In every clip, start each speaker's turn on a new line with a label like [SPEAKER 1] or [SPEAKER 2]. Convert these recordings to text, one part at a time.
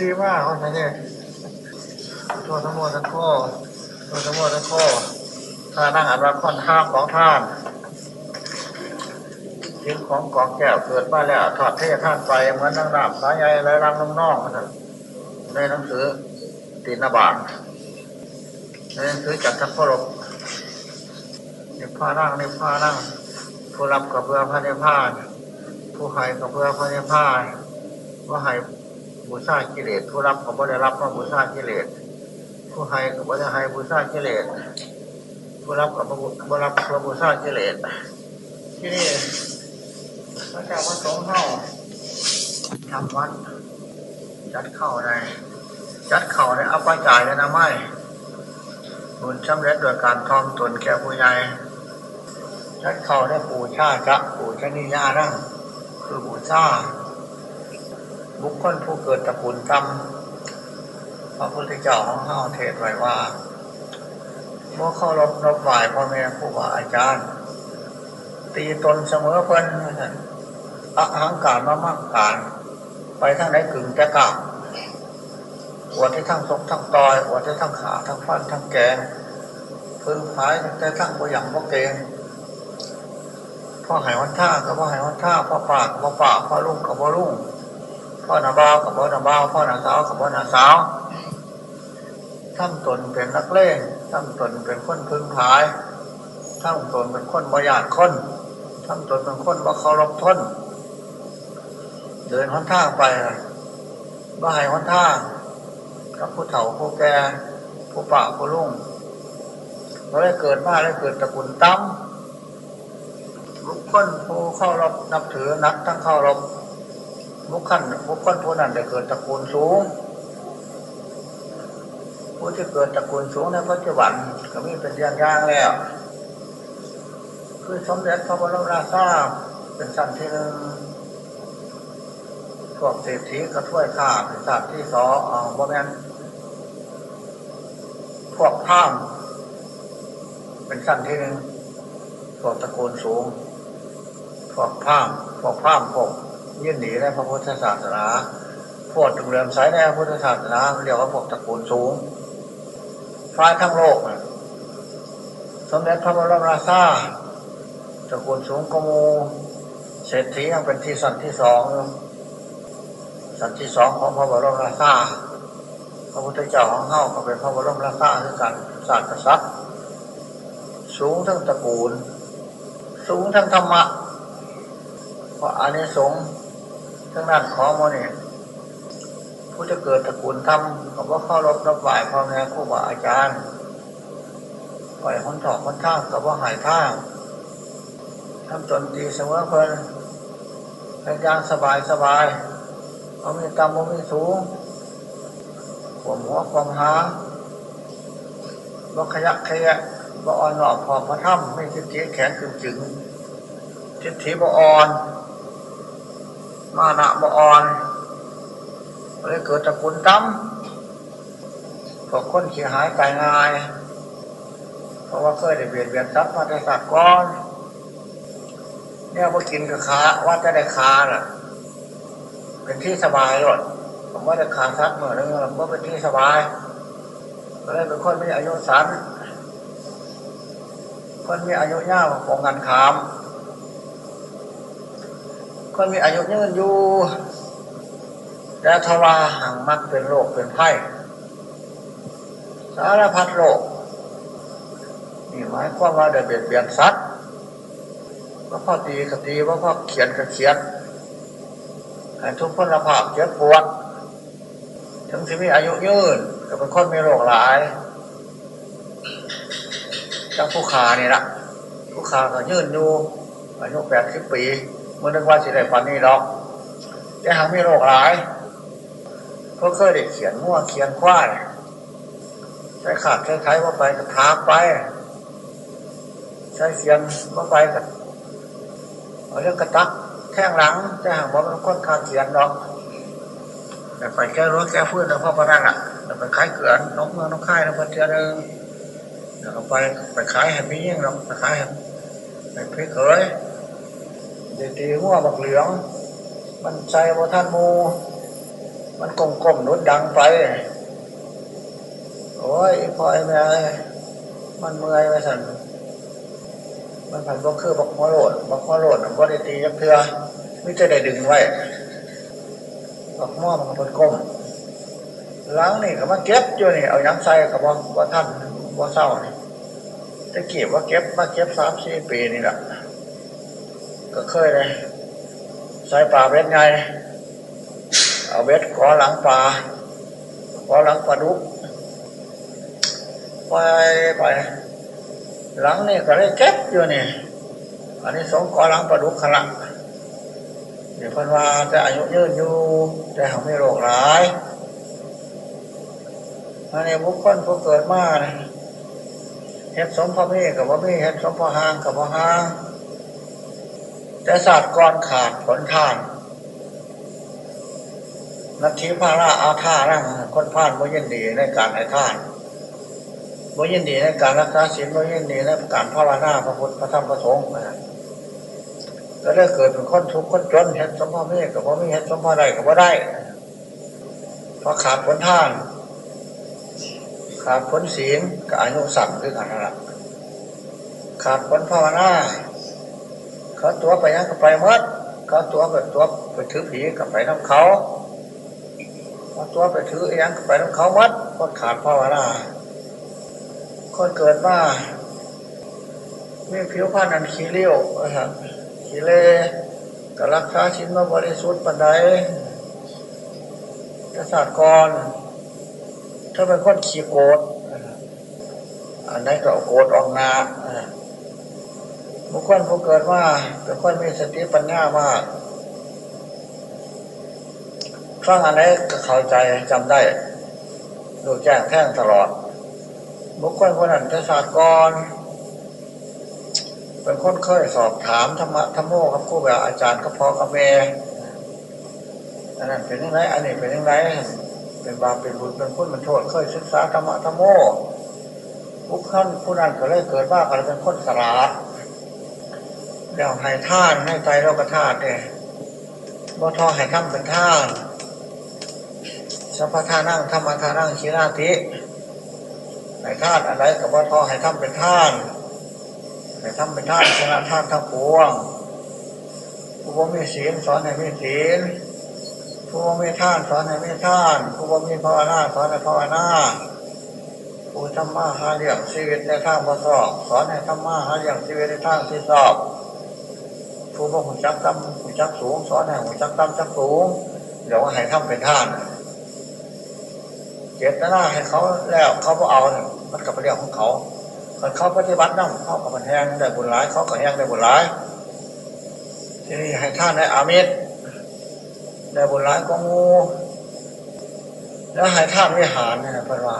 [SPEAKER 1] ดีมากคนนี้โทษทั้งหมดทั้งข้อโทษทั้งหมดทั้งข้อถ้านั่งอ่านว่าค่อนข้ามของท่านทิ้งของกองแก้วเกิดมาแล้วถอดเทท่านไปเหมือนนั่งราบสายใยไรรังน้องๆในหนังสือตีนบาทในหนังสือจัดทัพพรบนิพพานั่งนิพพานั่งผู้รับกับเพื่อพระนิพพานผู้ให้กับเพื่อพระนิพพานว่าให้ บูชากิเลสผู้รับกับบ่ได้รับก็บูชากิเลสผู้ให้กับบ่ได้ให้บูชากิเลสผู้รับกับบ่รับก็บูชากิเลสที่นี่พระเจ้าพระสงฆ์เข้าทำวัดจัดเข้าในจัดเข้าในอัปปจายและนะไม่บุญสำเร็จโดยการทอมตนแก่ผู้ใหญ่จัดเข้าได้ปูชาจะปูชนียานั่งคือบูชา บุคคลผู้เกิดตระกูลกรรมพระพุทธเจ้าของเฮาเทศไว้ว่าเมื่อเข้ารบรบไหวพ่อแม่ครูบาอาจารย์ ตีตนเสมอเพิ่นอาหังการมามากการ ไปทั้งไหนกึ่งจะกลับอวดที่ทั้งศกทั้งตอยอวดที่ทั้งขาทั้งฟันทั้งแกงพึ่งพายแต่ทั้งบ่หยังบ่เกงพ่อหายวันท่ากับพ่อหายวันท่าพ่อปากพ่อปากพ่อลุ่งกับพ่อลุ่ง พ่อหน้าบ้าวกับพ่อหน้าบ้าวพ่อหน้าสาวกับพ่อหน้าสาวทั้งตนเป็นนักเล่นทั้งตนเป็นคนพึ่งพายทั้งตนเป็นคนบริยาทคนทั้งตนเป็นคนว่าเคารพทนเดินหนท่าไปบ่หายหนท่ากับผู้เฒ่าผู้แก่ผู้ป่าผู้ลุ่งเราได้เกิดมาได้เกิดตระกูลตั้มบุคคลผู้เข้ารบนับถือนักทั้งเข้ารบ บุคคลบุคคลผู้นั้นได้เกิดตระกูลสูง ผู้ที่เกิดตระกูลสูงในปัจจุบันก็มีเป็นอย่างย่างแล้ว คือสมเด็จพระบรมราชาเป็นชั้นที่หนึ่งพวกเศรษฐีกระถ้วยข้าเป็นชั้นที่สองอ๋อบ่แม่นพวกพามเป็นชั้นที่หนึ่งพวกตระกูลสูง พวกพามพวกพามพวก ยื่นหนีในพระพุทธศาสนาพวกถึงเรื่อมใสในพระพุทธศาสนาเรียกว่าพวกตระกูลสูงฟ้าทั้งโลกนะสมเด็จพระบรมราชาตระกูลสูงกมูเศรษฐียังเป็นที่สันที่สองสันที่สองของพระบรมราชาพระพุทธเจ้าของเฮาก็เป็นพระบรมราชาคือกันศาสตร์กษัตริย์สูงทั้งตระกูล สูงทั้งธรรมะเพราะอานิสงส์ ทั้งนั้นของโมนี่ยผู้จะเกิดตระกูลธรรมก็ว่าเข้ารบรับไหวพ่อแม่ครูบาอาจารย์ปล่อยคนถอกคนท่างก็ว่าหายท่าทำตนดีเสมอเพลินเป็นอย่างสบายสบายเขามีกรรมเขามีสูงผมหัวความหาบ่ขยักขยะบ่อ่อนหนอบพอพระถ้ำไม่ทิฏฐิแข็งขึงจึงทิฏฐิบ่อ่อน มานะบ่อ่อนเลยเกิดตะกูลตั้มพวกคนเสียหายตายง่าย เพราะว่าเคยได้เบียดเบียนทรัพย์มาแต่สัตว์ก้อนเนี่ยพอกินกับขาว่าจะได้คาน่ะ เป็นที่สบายหรอผมว่าจะขาซักเหมือนนึงว่าเป็นที่สบายก็เลยเป็นคนมีอายุสั้นคนมีอายุยาวของงานขาม คนมีอายุยืนอยู่แล้วทว่าห่างมักเป็นโรคเป็นไข้สารพัดโรคนี่หมายความว่าได้เบียดเบียนสัตว์ว่าพ่อตีกับตีว่าพ่อเขียนกับเขียนให้ทุกคนละภาพเจ็บปวดถึงสิมีอายุยืนก็เป็นคนมีโรคหลายจังผู้ขานี่ละผู้ขาก็ยืนอยู่อายุแปดสิบปี มื่อนึกว่าสิได้ปันนี้หรอกแต่หากมีโรคหลายก็เคยได้เขียนมั่วเขียนคว้าใช้ขาดใช้ไทยว่าไปกับทากไป ใช้เสียงว่าไปกับเอาเรื่องกระตักแท่งหลังจะหางว่ามันก้นขาดเขียนหรอกแต่ไปแก้รถแก้ฟื้นแล้วพ่อประดังอะแล้วไปขายเกลือนนกเมืองนกค่ายนกพันเทียนึงแล้วไปไปขายแฮมมี่ยิ่งหรอกไปขายแฮมไปพริกเขยเดี๋ยว ตีหัวบักเหลือง มันใจว่าท่านมู มันกลมกลมนุดดังไป โอ้ยพอยแม่มันเมื่อยไปสั่นมันผันก็คือบักมอโรดบักมอโรดก็ได้ตียักเทือมิจะได้ดึงไว้บักมอมันก็เป็นก้มล้างนี่ก็มาเก็บอยู่นี่เอายังใส่กับว่าว่าท่านว่าเศร้านี่จะเก็บว่าเก็บมาเก็บสามสี่ปีนี่แหละ ก็เคยเลยใส่ปลาเบ็ดไง เอาเบ็ดขอหลังปลาขอหลังปลาดุกไปไป หลังนี่ก็ได้เก็บอยู่นี่อันนี้สองขอหลังปลาดุกขลังเดี๋ยวพันว่าจะอายุยืนอยู่แต่หาไม่โรคร้ายอันนี้บุคคลผู้เกิดมาเฮ็ดสมพระมีกับว่ามีเฮ็ดสมพระหางกับพระหาง แต่ศาสตร์ก่อนขาดผลทานนักทีพาราอาท่าร่างคนพานบ่ยินดีในการให้ท่านบ่ยินดีในการรักษาศีลบ่ยินดีในการภาวนาพระพุทธพระธรรมพระสงฆ์นะแล้วได้เกิดเป็นคนทุกข์คนจนเห็นสมภารเมฆกับว่าไม่เห็นสมภารใดกับว่าได้เพราะขาดผลท่าน ขาดผลศีลกับอายุสั่งคือกันนั่นแหละขาดผลภาวนา เขาตัวไปยังกับไปมดเขาตัวไปตัวไปถือผีกับไปน้ำเขาเอาตัวไปถือยังก็ไปน้ำเขามัดคนขาดภาวนาคนเกิดมามีผิวพรรณอันขี้เลี้ยวนะครับขี้เล่กับรักษาชิ้นมาบริสุทธิ์ปันใดกษัตริย์กรถ้าเป็นคนขี้โกรธอันนั้นก็โกรธออกนา บุคคลผู้เกิดมาเป็นคนมีสติปัญญามากฟังอันนี้ก็เข้าใจจำได้ดูแจ้งแท่งตลอด บุคคลคนนั้นจะศาสตร์กรเป็นคนเคยสอบถามธรรมะธรรมโมกับครูแบบอาจารย์ก็พอกับแม่อันนั้นเป็นยังไงอันนี้เป็นยังไงเป็นบาปเป็นบุญเป็นคุณเป็นโทษเคยศึกษาธรรมะธรรมโมบุคคลผู้นั้นก็เลยเกิดว่าก็เลยเป็นคนสลาด เดี๋ยวให้ท่านให้ใจโลกธาตุเนี่ยบ่ทอให้ทำเป็นท่านสัมปทานั่งธรรมทานั่งชีราติในท่านอะไรกับว่าทอให้ทำเป็นท่านให้ทำเป็นท่านชนะท่านทั้งปวงผู้ว่ามีศีลสอนให้มีศีลผู้ว่ามีท่านสอนให้มีท่านผู้ว่ามีภาวนาสอนให้ภาวนาผู้ทำมาหาเลี้ยงชีวิตในทางประสอบสอนให้ทำมาหาเลี้ยงชีวิตในทางที่สอบ ผู้ว่าหุ่นจักต่ำหุ่นจักสูงสอนให้หุ่นจักต่ำจักสูงเดี๋ยวว่าให้ทำเป็นท่านเจตนาให้เขาแล้วเขาก็เอาเนี่ยมันกับเรื่องของเขาคนเขาปฏิบัตินั่งเขากับมันแห้งได้บุญร้ายเขาก็แห้งได้บุญร้ายที่นี่ให้ท่านได้อามิตรได้บุญร้ายก็งู แล้วให้ท่านวิหารเนี่ยเพราะว่า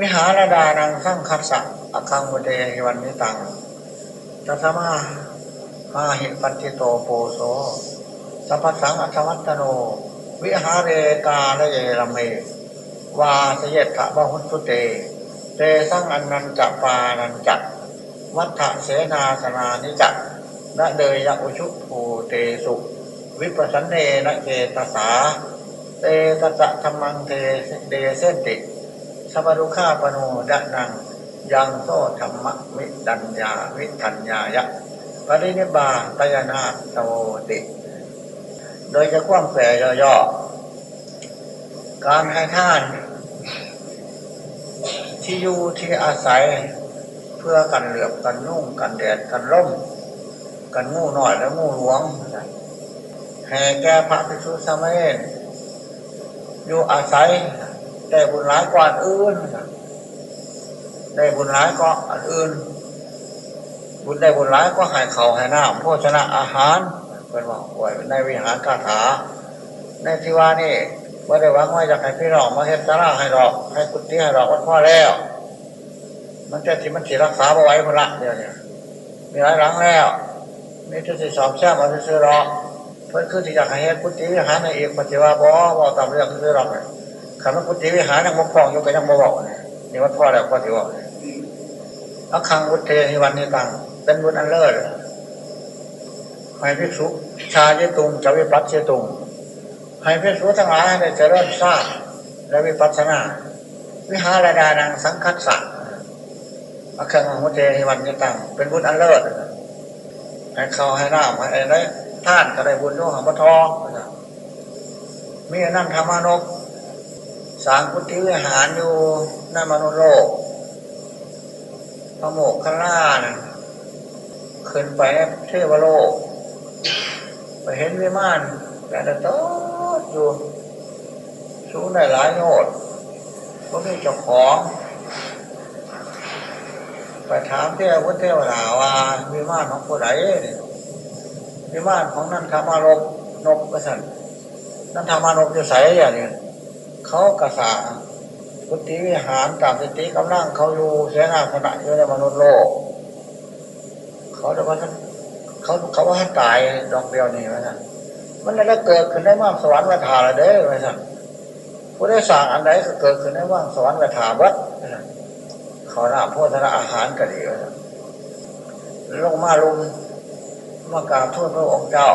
[SPEAKER 1] วิหารดานังข้างคัดสักอคังบุเดวันนี้ตังจะสมา มาหิปันติโตโปโสสัพพสังอัตวัตโน วิหารเรกาและเยรเม วาสเยตถะบหุตุเต เตสังอันนันจะปานันจักวัฏเสนาสนานิจักนะเดยยอุชุภูเตสุ วิปัสสนเนนะเกตสา เตตะธรรมังเทเดเสติสัพพุขาปโนดะนัง ยังโซธรรมวิดัญญาวิทัญญายะ ปรินิบาตยนาโตติ โดยจะคว่ำแฝย่อๆการให้ท่าน ที่อยู่ที่อาศัย เพื่อกันเหลือบกันนุ่งกันแดดกันร่ม กันงูหน่อยและงูหลวงแห่แก่พระภิกษุสามเณรอยู่อาศัยได้บุญร้ายกว่าอื่น ได้บุญร้ายก็อันอื่น บุญได้บุญร้ายก็หายเขาหายน้ำโภชนะอาหารเป็นว่าไว้ในวิหารคาถา ในที่ว่านี่ว่าได้วังไว่าอยากให้พี่น้องมาเฮ็ดสาราให้ดอก ให้กุฏิให้ดอกวันพ่อแล้ว มันจะที่มันสิรักษาเอาไว้พละเดียวเนี่ยมีหลายหลังแล้วมีทุกสิสอบแช่มาซื้อรอเพื่อนคือที่อยากให้เฮ็ดกุฏิวิหารในเอกปฏิวัติบ่บ่ตามเรื่องซื้อรอเนี่ยคำว่ากุฏิวิหารยังมกครองอยู่ก็ยังบ่บอกเนี่ยนี่วันพ่อแล้วก็ถือว่าอักขังวุฒเทนิวันนี้ตัง เป็นบุญอันเลิศให้ภิกษุชาเยตุงจะวิปัสเชตุงให้พศรู้ทั้งหลายได้เจริญทราบและวิปัสสนา วิหารดานังสังคัสสะอาครื่องมุเทหิวันยตังเป็นบุญอันเลิศให้เขาให้น้ำให้ได้ท่านก็ได้บุญด้วยหางปทองมีนั่นธรรมานกสางพุทธิวิหารอยู่นั่นมนุโลกพระโมกขล่านะ ขึ้นไปเทวโลกไปเห็นวิมานแต่โตอยู่สูงได้หลายโนดก็มีเจ้าของไปถามเทวพุทธเทวดาว่าวิมานของผู้ใดวิมานของนั่นธรรมารกนกกระสันนั่นธรรมารกจะใสอย่างนี้เขากระสาพุทธิวิหารตามสติกำลังเขาอยู่เสียนาขณะอยู่ในมนุษย์โลก เขาจะว่าเขาเขาว่าให้ตายดอกเดียวนี่ว่ามันได้เกิดขึ้นได้มากสวรรค์วถาละเด้อว่านผู้ได้สั่งอันใดก็เกิดขึ้นได้ว่างสวรรค์วถาวัดเขาหน้าโพธนาอาหารก็ดีว่านลงมาลุมมากราบทูตพระองค์เจ้า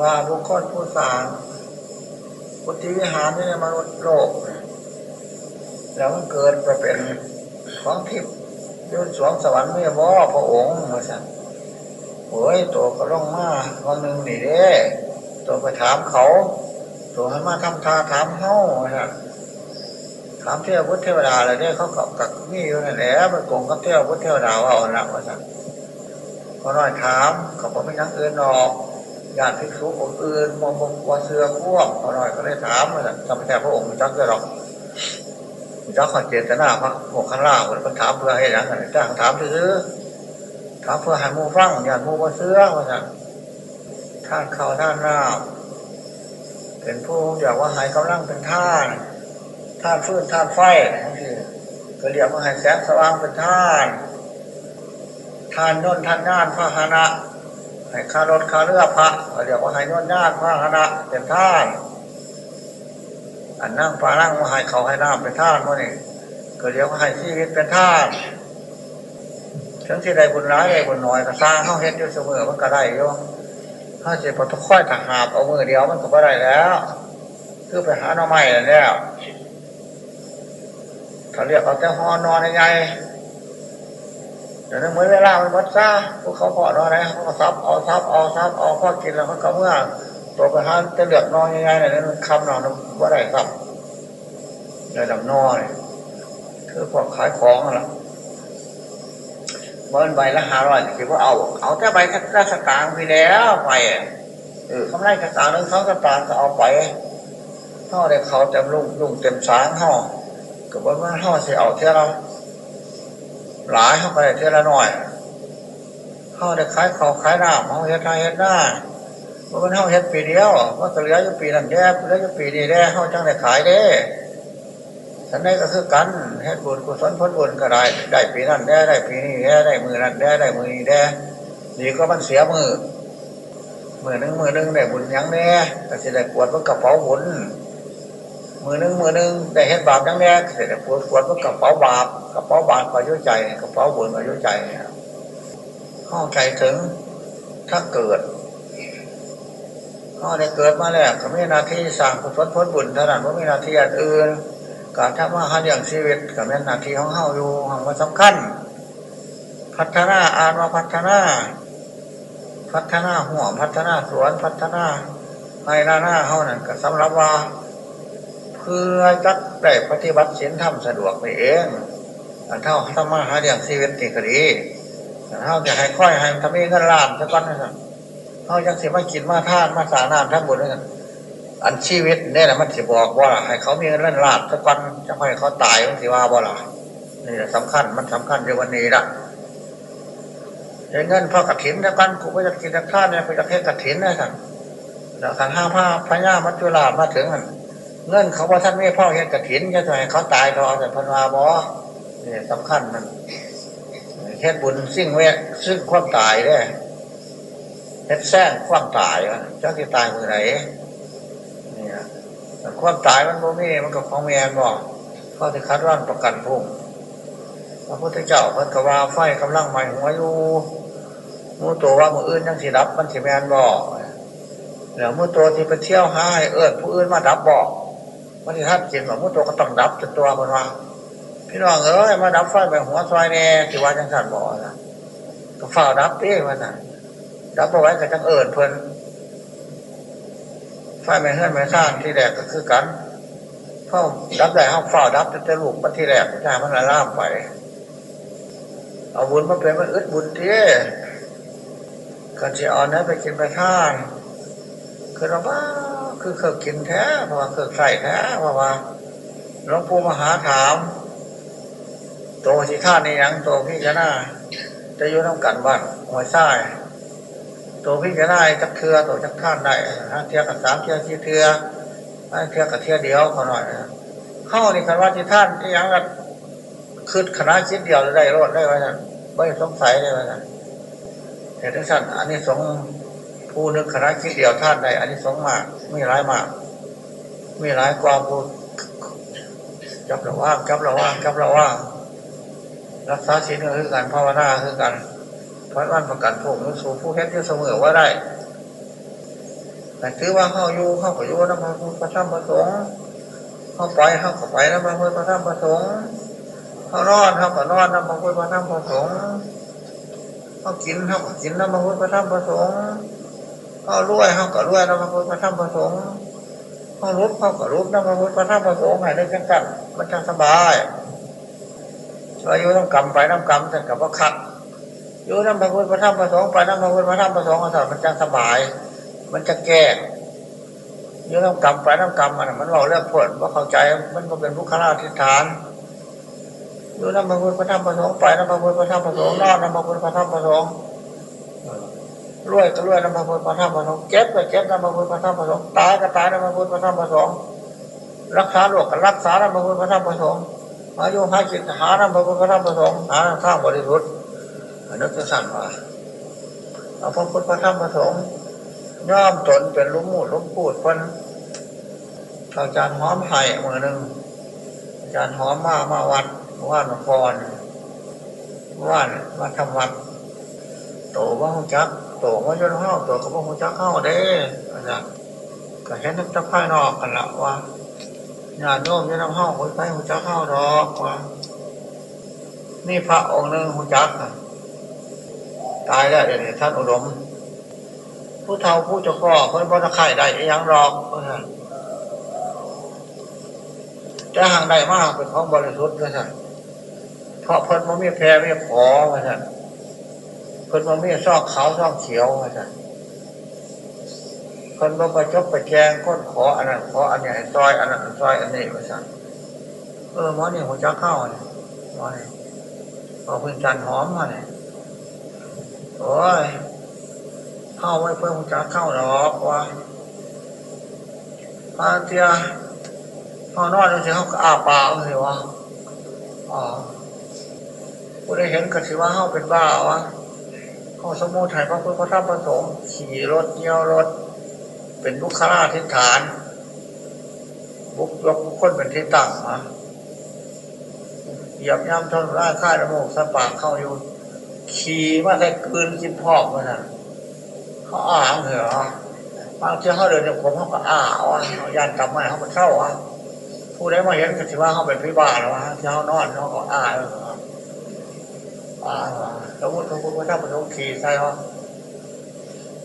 [SPEAKER 1] ว่าบุคคลผู้สั่งพุทธิวิหารนี่มนุษย์โลก แล้วมันเกิดไปเป็นของทิพย์ ยนสวงสวรรค์ไม่บ่พระองค์มาสั่นโอ้ยตัวก็ล่องมาวันหนึ่งนี่เด้ตัวไปถามเขา ตัวให้มาทำทาถามเฮ้าสั่นถามเทวพุทธเทวดาอะไรเนี่ยเขากับกับนี่อยู่นั่นแหละไปโกงกับเทวพุทธเทวดาว่าเอาหนักมาสั่นพอน้อยถามเขาบอกไม่ยังอื่นหรอกญาติภิกษุองค์อื่นมองบงว่าเสือพ่วงพอน้อยก็เลยถามว่าจำแต่พระองค์จักจะหรอก จักขอเจตนาพระโมกขันล่าคนก็ถามเพื่อให้หลังกันจ้างถามซื้อถามเพื่อให้มูฟังญาติมูว่าเสื้อว่าสั่นท่านเขาท่านน้าเป็นผู้อยากว่าหายกำลังเป็นท่านท่านฟื้นท่านไฟทั้งทีก็เรียกว่าหายแสงสว่างเป็นท่านท่านน้นท่านงานพระหนะให้คารถคาเรือพระเรียกว่าให้นวดญาติพระหนะเป็นท่าน อันนั่งปลานั่งมาให้เขาให้น้ำเป็นท่านมื่อนี่ก็เรียว่าให้ชีวิตเป็นท่านทั้งที่ใดบุญร้ายใดบุญน้อยก็สร้างเข้าเฮ็ดอยู่เสมอมันก็ได้ยู่ถ้าเจ็บปวดค่อยถักหาบเอามือเดียวมันก็ไม่ได้แล้ว คือไปหาหน่อไม้แล้วเขาเรียกเอาแต่หอนอนยังไงแต่ในเมื่อเวลามันมัดซาพวกเขาพอนอนไหนเขาก็ซับเอาซับเอาซับเอาพอกินแล้วเขาก็เมื่อ ตัวไปหาจะเลือกนอนยังไงเนี่ยมันคำนอนว่าได้ครับในดำนอนคือพวกขายของอะไรเมื่อใบละห้าร้อยคือว่าเอา เอาแต่ใบราชการไปแล้วไปเออคำไรกระตางนึงเขากระตางก็เอาไปห่อได้เขาเต็มลุงลุงเต็มสางห่อก็ว่ามันห่อเสียเอาเท่าเราหลายเข้าไปเท่าละหน่อยห่อได้ขายเขาขายหน้ำห่อเฮ็ดไทยเฮ็ดหน้ มันห่อเฮ็ดปีเดียวว่าก็เหลืออยู่ปีนั้นแย่เหลืออยู่ปีนี้แย่ห่อจังได้ขายเด้ฉันได้ก็คือกันเฮ็ดบุญกุศลพ้นบุญก็ได้ ได้ปีนั้นได้ได้ปีนี้ได้ได้มือนั้นได้ได้มือนี้ได้ดีก็มันเสียมือมือนึงมือนึงได้บุญยังแน่ก็จะได้ปวดว่ากระเป๋าบุญมือนึงมือนึงได้เห็นบาปยังแน่ก็จะได้ปวดปวดว่ากระเป๋าบาปกระเป๋าบาปก็ยุ่ใจกระเป๋าบุญก็ยุ่ใจเข้าใจถึงถ้าเกิด เข้าได้เกิดมาแล้วก็ไม่นาที่สั่งกุศลพ้นบุญเท่านั้นว่าไม่นาที่อันอื่นการทำอาหารอย่างชีวิตกับแม่นาที่ของเฮาอยู่ของมันสำคัญ พัฒนาอ่านว่าพัฒนา พัฒนาหัวพัฒนาสวนพัฒนาให้หน้าหน้าเฮานั่นก็สำหรับว่า เพื่อจัดได้ปฏิบัติศีลธรรมสะดวกไปเองอันเท่าทำมาหาอย่างชีวิตติกดีเท่าจะให้ค่อยให้ทำเองกันลามสักก้อนนะครับ เท่าจังสิมากินมาท่านมาสาน้ำทั้งหมดเลยอันชีวิตเนี่ยนะมันสิบอกว่าให้เขามีเงินเล่นลาบสักวันจะให้เขาตายมันสิว่าบ่ล่ะนี่แหละสำคัญมันสำคัญในวันนี้ละเงินพ่อกระถินสักวันกูก็จะกินสักท่าเนี่ยไปจะเทศกระถินนะท่านแล้วขันห้าผ้าพญามัจจุราชมาถึงเงินเขาว่าท่านไม่พ่อเห็นกระถินจะทำให้เขาตายเขาเอาแต่พันวาบอนี่สำคัญมันเฮ็ดบุญซึ่งเวซึ่งความตายได้เฮ็ดแซงความตายเจ้าที่ตายมือไหนความตายมันโมมีมันกับของแมนบอกเขาจะคัดร่อนประกันพุ่มพระพุทธเจ้าพันกวาไฟกำลังใหม่หัวอยู่มูตัวว่ามืออื่นยังสีรับมันสีแมนบอกเดี๋ยวมือตัวที่ไปเที่ยวห้าให้เอิญผู้อื่นมาดับบอกวันที่ท่านกินหรอมือตัวก็ต้องดับจนตัวคนว่าพี่น้องเอ้ยมาดับไฟไปหัวซอยแน่ที่ว่าจังสันบอกนะก็ฝ้าดับเอ้มัน ดับเอาไว้กับจังเอิญเพิ่นไฟไม่เฮือนไม่ซ่านที่แรกก็คือกันเพราะดับได้ห้องฝ้าดับแต่ลูกมันที่แรกใช่มันละล่ามไปเอาบุญมาเป็นมันอึดบุญเท่กันจะเอาเนื้อไปกินไปท่านคือเราว่าคือเคยกินแท้เพราะว่าเคยใส่แท้เพราะว่าหลวงปู่มหาถามโตที่ท่านนี่ยังโตพี่จะน่าจะยู่น้ำกันบ้านหัวซ้า ยโตพี่จะได้จักเทือโตจักท่านได้ห้าเทียกับสามเทียสี่เทือห้าเทียกับเทียเดียวเขาหน่อยเข้านี่กันว่าที่ท่านที่ยังกันคือคณะคิดเดียวได้รอดได้ไว้นั่นไม่สงสัยได้ไว้นั่นเหตุสั้นอันนี้สงผู้นึกคณะคิดเดียวท่านใดอันนี้สงมากไม่ร้ายมากไม่ร้ายกว่าผู้จับระว่างจับระว่างจับระว่างรักษาศีลก็คือการภาวนาคือการ พัดวันประกันพวกนู้สู่ผู้เฮ็ดที่เสมอว่าได้แต่ถือว่าเข้าอยู่เข้าก็อยู่นะพระพุทธพระธรรมพระสงฆ์เข้าไปเข้าก็ไปนะพระพุทธพระธรรมพระสงฆ์เข้านอนเข้าก็นอนนะพระพุทธพระธรรมพระสงฆ์เข้ากินเข้าก็กินนะพระพุทธพระธรรมพระสงฆ์เข้ารวยเข้าก็รวยนะพระพุทธพระธรรมพระสงฆ์เข้ารุบเข้าก็รุบนะพระพุทธพระธรรมพระสงฆ์ให้ได้กันกันมันจะสบายอายุน้ำกำไปน้ำกำแต่กับว่าคัด อยู่น้ำพระพุทธพระธรรมพระสงฆ์ไปน้ำพระพุทธพระธรรมพระสงฆ์มันจะสบาย มันจะแก้อยู่น้ำกำไปน้ำกำมันมันเราเรื่องผลว่าเข้าใจมันก็เป็นผู้ข้าราชการอยู่น้ำพระพุทธพระธรรมพระสงฆ์ไปน้ำพระพุทธพระธรรมพระสงฆ์นอนน้ำพระพุทธพระธรรมพระสงฆ์รวยก็รวยน้ำพระพุทธพระธรรมพระสงฆ์เก็บก็เก็บน้ำพระพุทธพระธรรมพระสงฆ์ตายก็ตายน้ำพระพุทธพระธรรมพระสงฆ์รักษาโรคก็รักษาน้ำพระพุทธพระธรรมพระสงฆ์อายุหาจิตหาน้ำพระพุทธพระธรรมพระสงฆ์หาข้างบริสุทธิ์ นนั้นจะสั่นว่าเอาพระพุทธพระธรรมพระสงฆ์ย่อมตนเป็นลุ้มมูดลุ้มพูดคนอาจารย์หอมไห่มือหนึ่งอาจารย์หอมมามาวัดว่านครว่านมาทำวัดโตว่าหงจักโตว่าจนห้าโตก็ว่าหงจักเข้าเด้อาจารย์ก็เห็นนักภายนอกกันละว่าญาติโยมจะนำห้องคนไปหงจักเข้าดอกว่านี่พระองค์หนึ่งหงจัก ตายแล้วเดี๋ยวนี้ท่านอุดม ผู้เฒ่าผู้เจ้าพ่อเพิ่นบ่ตะไคร่ได้ยังรอกเพราะฉะนั้นจะห่างได้มากเป็นของบริสุทธิ์เพราะฉะนั้นเพราะเพิ่นมันมีแพรมีขอเพราะฉะนั้นเพิ่นมันมีซอกขาวซอกเขียวเพราะฉะนั้นเพิ่นบ่ประจบประแจงก้นขออันนั้นขออันนี้ซอยอันนั้นซอยอันนี้เพราะฉะนั้นเออหมอนี่หัวจักเข้าเนี่ยหมอนี่เอาเพิ่นจันหอมมาเนี่ย โอ้ยเข้าไว้เพื่อจะเข้าหรอกว่าพาเทียเข้านอนเลยสิเขาอ้าปากเลยว่าอ๋อผู้ได้เห็นก็สิว่าเข้าเป็นบ้าวะเข้าสมุทัยพระพุทธพระธรรมพระสงฆ์ขี่รถเยี่ยวรถ เป็นบุคลาธิฐาน บุกยกคนเป็นที่ตั้งมาเหยียบย่ำทนร่าค่ายระโมกสปากเข้าอยู่ ขี่มาใส่คืนกินพอกมาน่ะเขาอ้าเหรอบางทีเขาเดินจากผมเขาก็อ้าวยันกลับมาเขาก็เข้าอะผู้ใดมาเห็นก็ถือว่าเขาเป็นพิบาลแล้วที่เขานอนเขาก็อ้าอ้าสมมติสมมติว่าถ้ามันต้องขี่ใส่เขา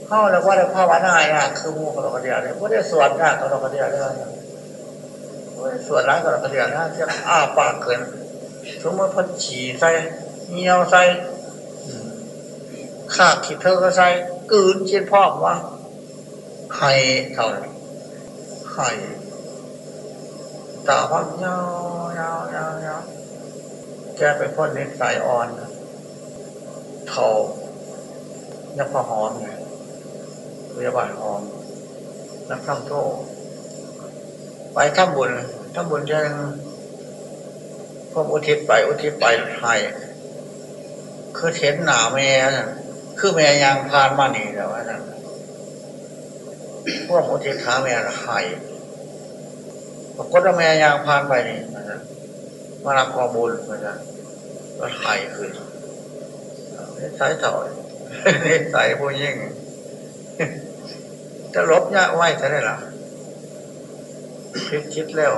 [SPEAKER 1] เข้าแล้วว่าได้ภาวนาอะคือมูกระดกเดียเลยไม่ได้สวดนะกระดกเดียเลยไม่ได้สวดร้ายกระดกเดียนะที่อ้าปากเกินสมมติพันฉี่ใส่เงี้ยวใส่ ข้าขีดเธอก็ใส่กืนเช่นพ่อว่าไข่เท่านั้นไข่ตาพักยาวยาวยาวยาวแกเป็นนเล็กสายอ่อนเท่ายักษ์พหอมไงพยาบาลหอมนักทำโทษไปทำบุญทำบุญยังพวกอุทิศไปอุทิศไปให้คือเห็นหนาแม่ คือแม่ยางพานมานี่แล้วนะพวกอุทิศขาแม่ละไข่ปรากฏว่าแม่ยางพานไปนี่นะมารับข้อมูลนะจ๊ะก็ไข่ขึ้นใช้ต่อยใช้ผู้ยิ่งจะลบยะไว้จะได้หรอคิดคิดแล้ว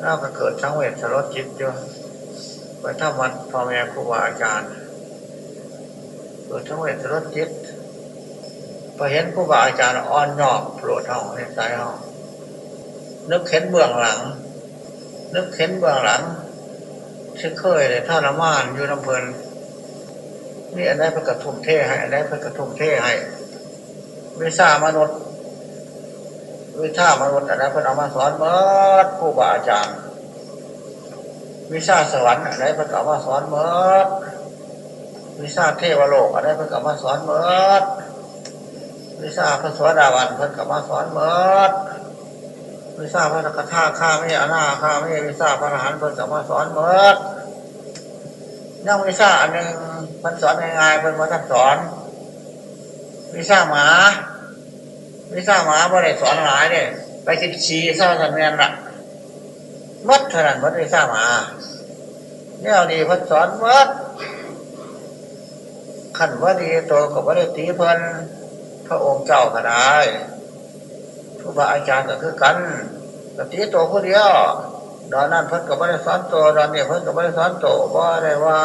[SPEAKER 1] แล้วก็เกิดทั้งเวทสลดจิตอยู่ไปถ้ามันพ่อแม่ครูบาอาจารย์ เกิดทั้งเวทสลจิตพอเห็นครูบาอาจารย์อ่อนยอบโปรดห้องในสายห้องนึกเห็นเบื้องหลัง นึกเห็นเบื้องหลังซึ่งเคยเลยท่าละมานอยู่ลำเพลินนี่อันนี้พระกระทุ่มเทให้อันนี้พระกระทุ่มเทให้วิชามนุษย์วิชามนุษย์อันนั้นเพิ่นเอามาสอนเมื่อครูบาอาจารย์วิชาสวรรค์อันนี้เพิ่นเอามาสอนเมื่อ วิชาเทวโลกอันนี้เพิ่นเอามาสอนเมื่อวิชาพระสวสดาวันเพิ่นเอามาสอนเมื่อวิชาพระนักธาข้าไม่อนาข้าไม่วิชาพระอรหันต์เพิ่นเอามาสอนเมื่อยังวิชาอันหนึ่งเพิ่นสอนง่ายๆเพิ่นมาท่านสอน วิชาหมา วิชาหมาบ่ได้สอนหลายเนี่ยไปคิดชีเศร้าสันแมนละมัดเท่านั้นมัดวิชาหมาเนี่ยดีเพิ่นสอนมัด ขันว่าดีโตกับว่าได้ตีเพิ่นพระองค์เจ้าก็ได้ครูบาอาจารย์ก็คือกันกับตีโตผู้เดียวดอนนั้นเพิ่นกับว่าได้สอนโตดอนนี้เพิ่นกับว่าได้สอนโตว่าได้ว่า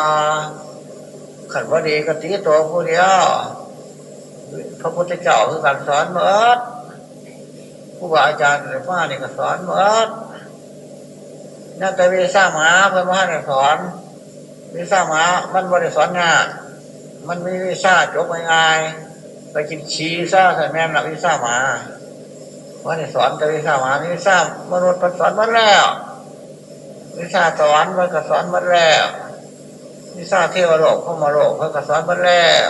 [SPEAKER 1] ขันว่าดีกับตีโตผู้เดียวพระพุทธเจ้าคือการสอนเมื่อผู้บาอาจารย์หรือว่านี่ก็สอนเมื่อนั่นแต่วิชาหมาเพื่อนว่าเนี่ยสอนวิชาหมามันบริสอนงาน มันมีวิชาจบง่ายๆไปกินชีซ่าใส่แม่นหลักวิชาหมาว่าเนี่ยสอนแต่วิชาหมาวิชามนุษย์มันสอนมันแล้ววิชาสอนมันก็สอนมันแล้ววิชาเทวโลกเข้ามาโลกเพื่อก็สอนมันแล้ว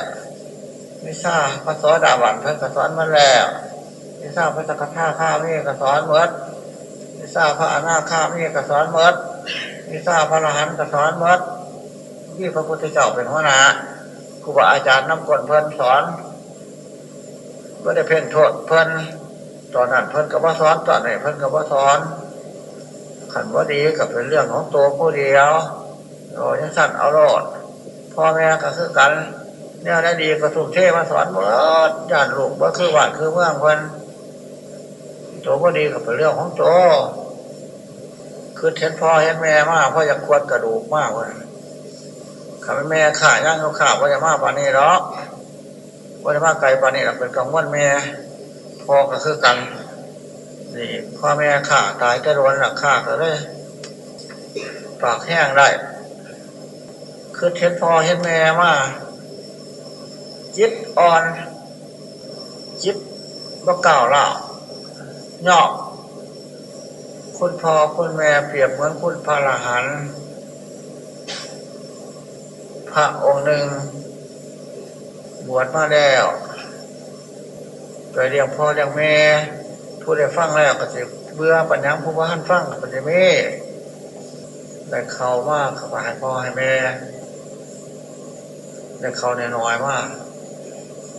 [SPEAKER 1] วิชาพระสวสดาวันเพื่อก็สอนมันแล้ววิชาพระสกทาข้ามีก็สอนเมื่อวิชาพระอนาคามีก็สอนเมื่อวิชาพระอรหันต์ก็สอนเมื่อที่พระพุทธเจ้าเป็นหัวหน้า ครูบาอาจารย์น้ำกลเพิ่นสอนไม่ได้เพ่นโทษเพิ่นตอนนั้นเพิ่นกับว่าสอนตอนไหนเพิ่นกับว่าสอน ขันว่าดีกับเป็นเรื่องของตัวผู้เดียวโอ้ยังสั่นเอารอดพ่อแม่ก็คือกันเนี่ยได้ดีก็ถูกเทมาสอนหมดญาติลูกว่าคือหวานคือเมื่องเพิ่นตัวผู้ดีกับเป็นเรื่องของตัวคือเห็นพ่อเห็นแม่มากพ่ออยากควดกระดูกมากเลย ข้าแม่ข่าย่างเขาขาว่าจะมาปานี้หรอกว่าจะมาไกลปานนี้หรอกเป็นกังวลแม่พ่อก็คือกันนี่พ่อแม่ข่าตายแต่โดนหลักขาก็เลยปากแห้งได้คือเห็นพ่อเห็นแม่มาจิตอ่อนจิตบ่เก่าเล่าหยอกคุณพ่อคุณแม่เปรียบเหมือนคุณพระอรหันต์ พระองค์หนึ่ง บวชมาแล้วไปเรียงพ่อเรียงแม่ผู้ได้ฟังแล้วก็จะเบื่อปัญญาผู้ว่าท่านฟังก็จะไม่ได้เขามากเขาให้พ่อให้แม่ได้เขาในน้อยมาก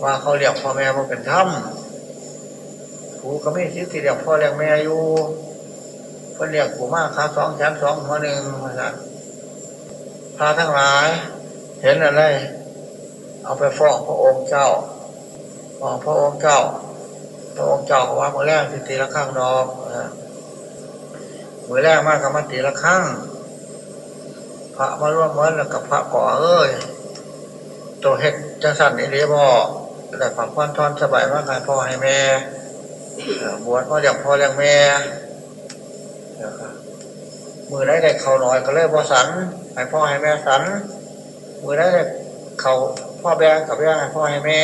[SPEAKER 1] ว่าเขาเรียกพ่อแม่ว่าเป็นถ้ำผู้ก็ไม่คิดที่เรียกพ่อเรียกแม่อยู่เพื่อเรียกผู้มากครับสองแสนสองหัวหนึ่งมาสักพาทั้งหลาย เห็นอะไร เอาไปฟ้องพระองค์เจ้าฟ้องพระองค์เจ้า พระองค์เจ้าว่ามือแรกตีละข้างดอกมือแรกมากกับมาตีละข้างพระมาร่วมมือแล้วกับพระก่อเอ้ยตัวเห็ดจังสันนี่เรียบอแต่ความควันทอนสบายมากให้พ่อให้แม่บวชมาเลี้ยงพ่อเลี้ยงแม่มือได้ได้เขาหน่อยก็เลยพ่อสันให้พ่อให้แม่สัน มือได้เขาพ่อแบงกับแบงพ่อให้แม่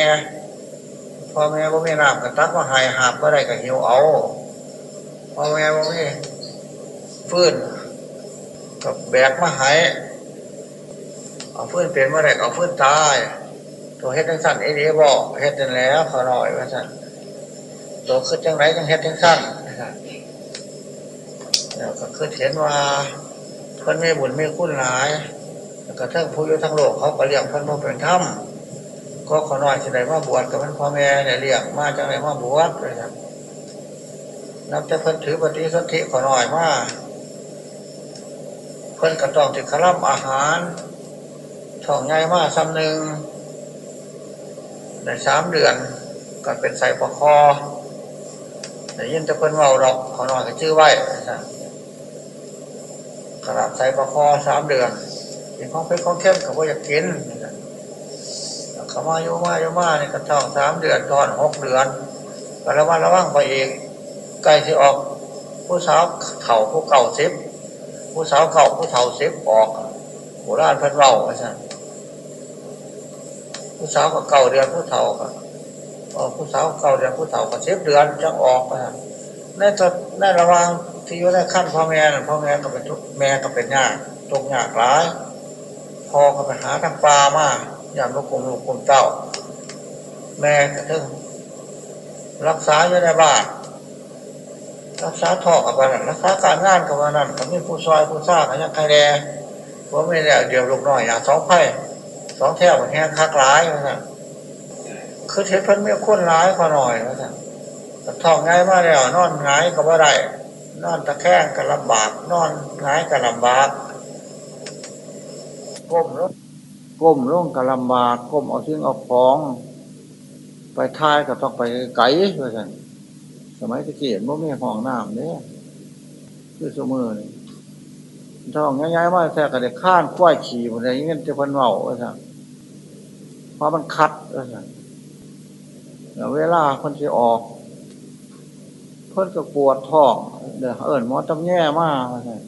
[SPEAKER 1] พ่อแม่ว่าไม่น้ำกับตักว่าหายหาบก็ได้กับหิวเอา พ่อแม่ว่าไม่ฟื้นกับแบกมาหายเอาฟื้นเปลี่ยนเมื่อไรเอาฟื้นตาย ตัวเฮ็ดทั้งสั้นไอ้เดียบอกเฮ็ดจนแล้วขอหน่อยว่าสั้นตัวขึ้นจังไรจังเฮ็ดทั้งสั้นแล้วก็คือเห็นว่าเพิ่นไม่บุญไม่คุ้นหลาย แล้วก็ทั้งผู้อยู่ทั้งโลกเขาก็เลี้ยงพิ่นมาเป็นถ้ำก็ขอน่อยสิได้มาบวชกับมันพ่อแม่เนี่ยเลี้ยงมาจังไรมาบวชเลยครับนับแต่เพิ่นถือปฏิสนธิขอน่อยมาเพิ่นกระต้องติดขลับอาหารช่องใหญ่มากซ้ำหนึ่งในสามเดือนก็เป็นไซประคอแต่ยินจะเพิ่นเมาดอกขอน่อยก็ชื่อไว้ขนาดไซประคอสามเดือน กินของเพชรของเข้มเขาก็อยากกินเขามาโยมาโยมาเนี่ยกระท่องสามเดือนก่อนหกเดือนก็ระวังระวังไปเองใกล้ที่ออก ผู้สาวเข่าผู้เก่าเซิบผู้สาวเก่าผู้เฒ่าเซิบออกโบราณเพิ่นเล่าว่าซั่ผู้สาวก็เก่าเดือนผู้เฒ่าก็ออกผู้สาวเก่าเดือนผู้เฒ่าก็ซิบเดือนจังออกว่าซั่นในตอนในระว่างที่อยู่ในขั้นพ่อแม่พ่อแม่ก็เป็นทุกแม่ก็เป็นยากทุกยากร้าย พอก็ไปหาทางปลามาอย่างลูกกลมลูกกลมเจ้า แม่ก็ถึงรักษาอยู่ในบ้านรักษาทอกกับนั้นรักษาการงานกับนั้นก็มีผู้ซอยผู้ซ่ากันยังใครแดเพราะไม่ได้เดียวลูกน้อยอย่างสองไพ่สองแถวแห้งคักร้ายนะคือเทปเพิ่นไม่ค้นร้ายพอหน่อยนะท้องง่ายมากแล้วนอนง่ายก็ว่าได้นอนตะแคงก็ลำบาก นอนง่ายก็ลำบาก ก้มลงก้มลงก็ลำบากก้มเอาทิ้งเอาของ ไปท้ายก็ต้องไปไกลเพื่อนสมัยตะเกียบว่ามีห้องน้ำเนี่ยคือสมือนี่ท้องง่ายๆมากแท้ก็ได้ข้านควายขี่อะไรอย่างเงี้ยจะพันเมาว่าสั่งเพราะมันคัดว่าสั่งเวลาคนจะออก เพิ่นก็ปวดท้องเดี๋ยวเอิญหมอตำแย่มากว่าสั่ง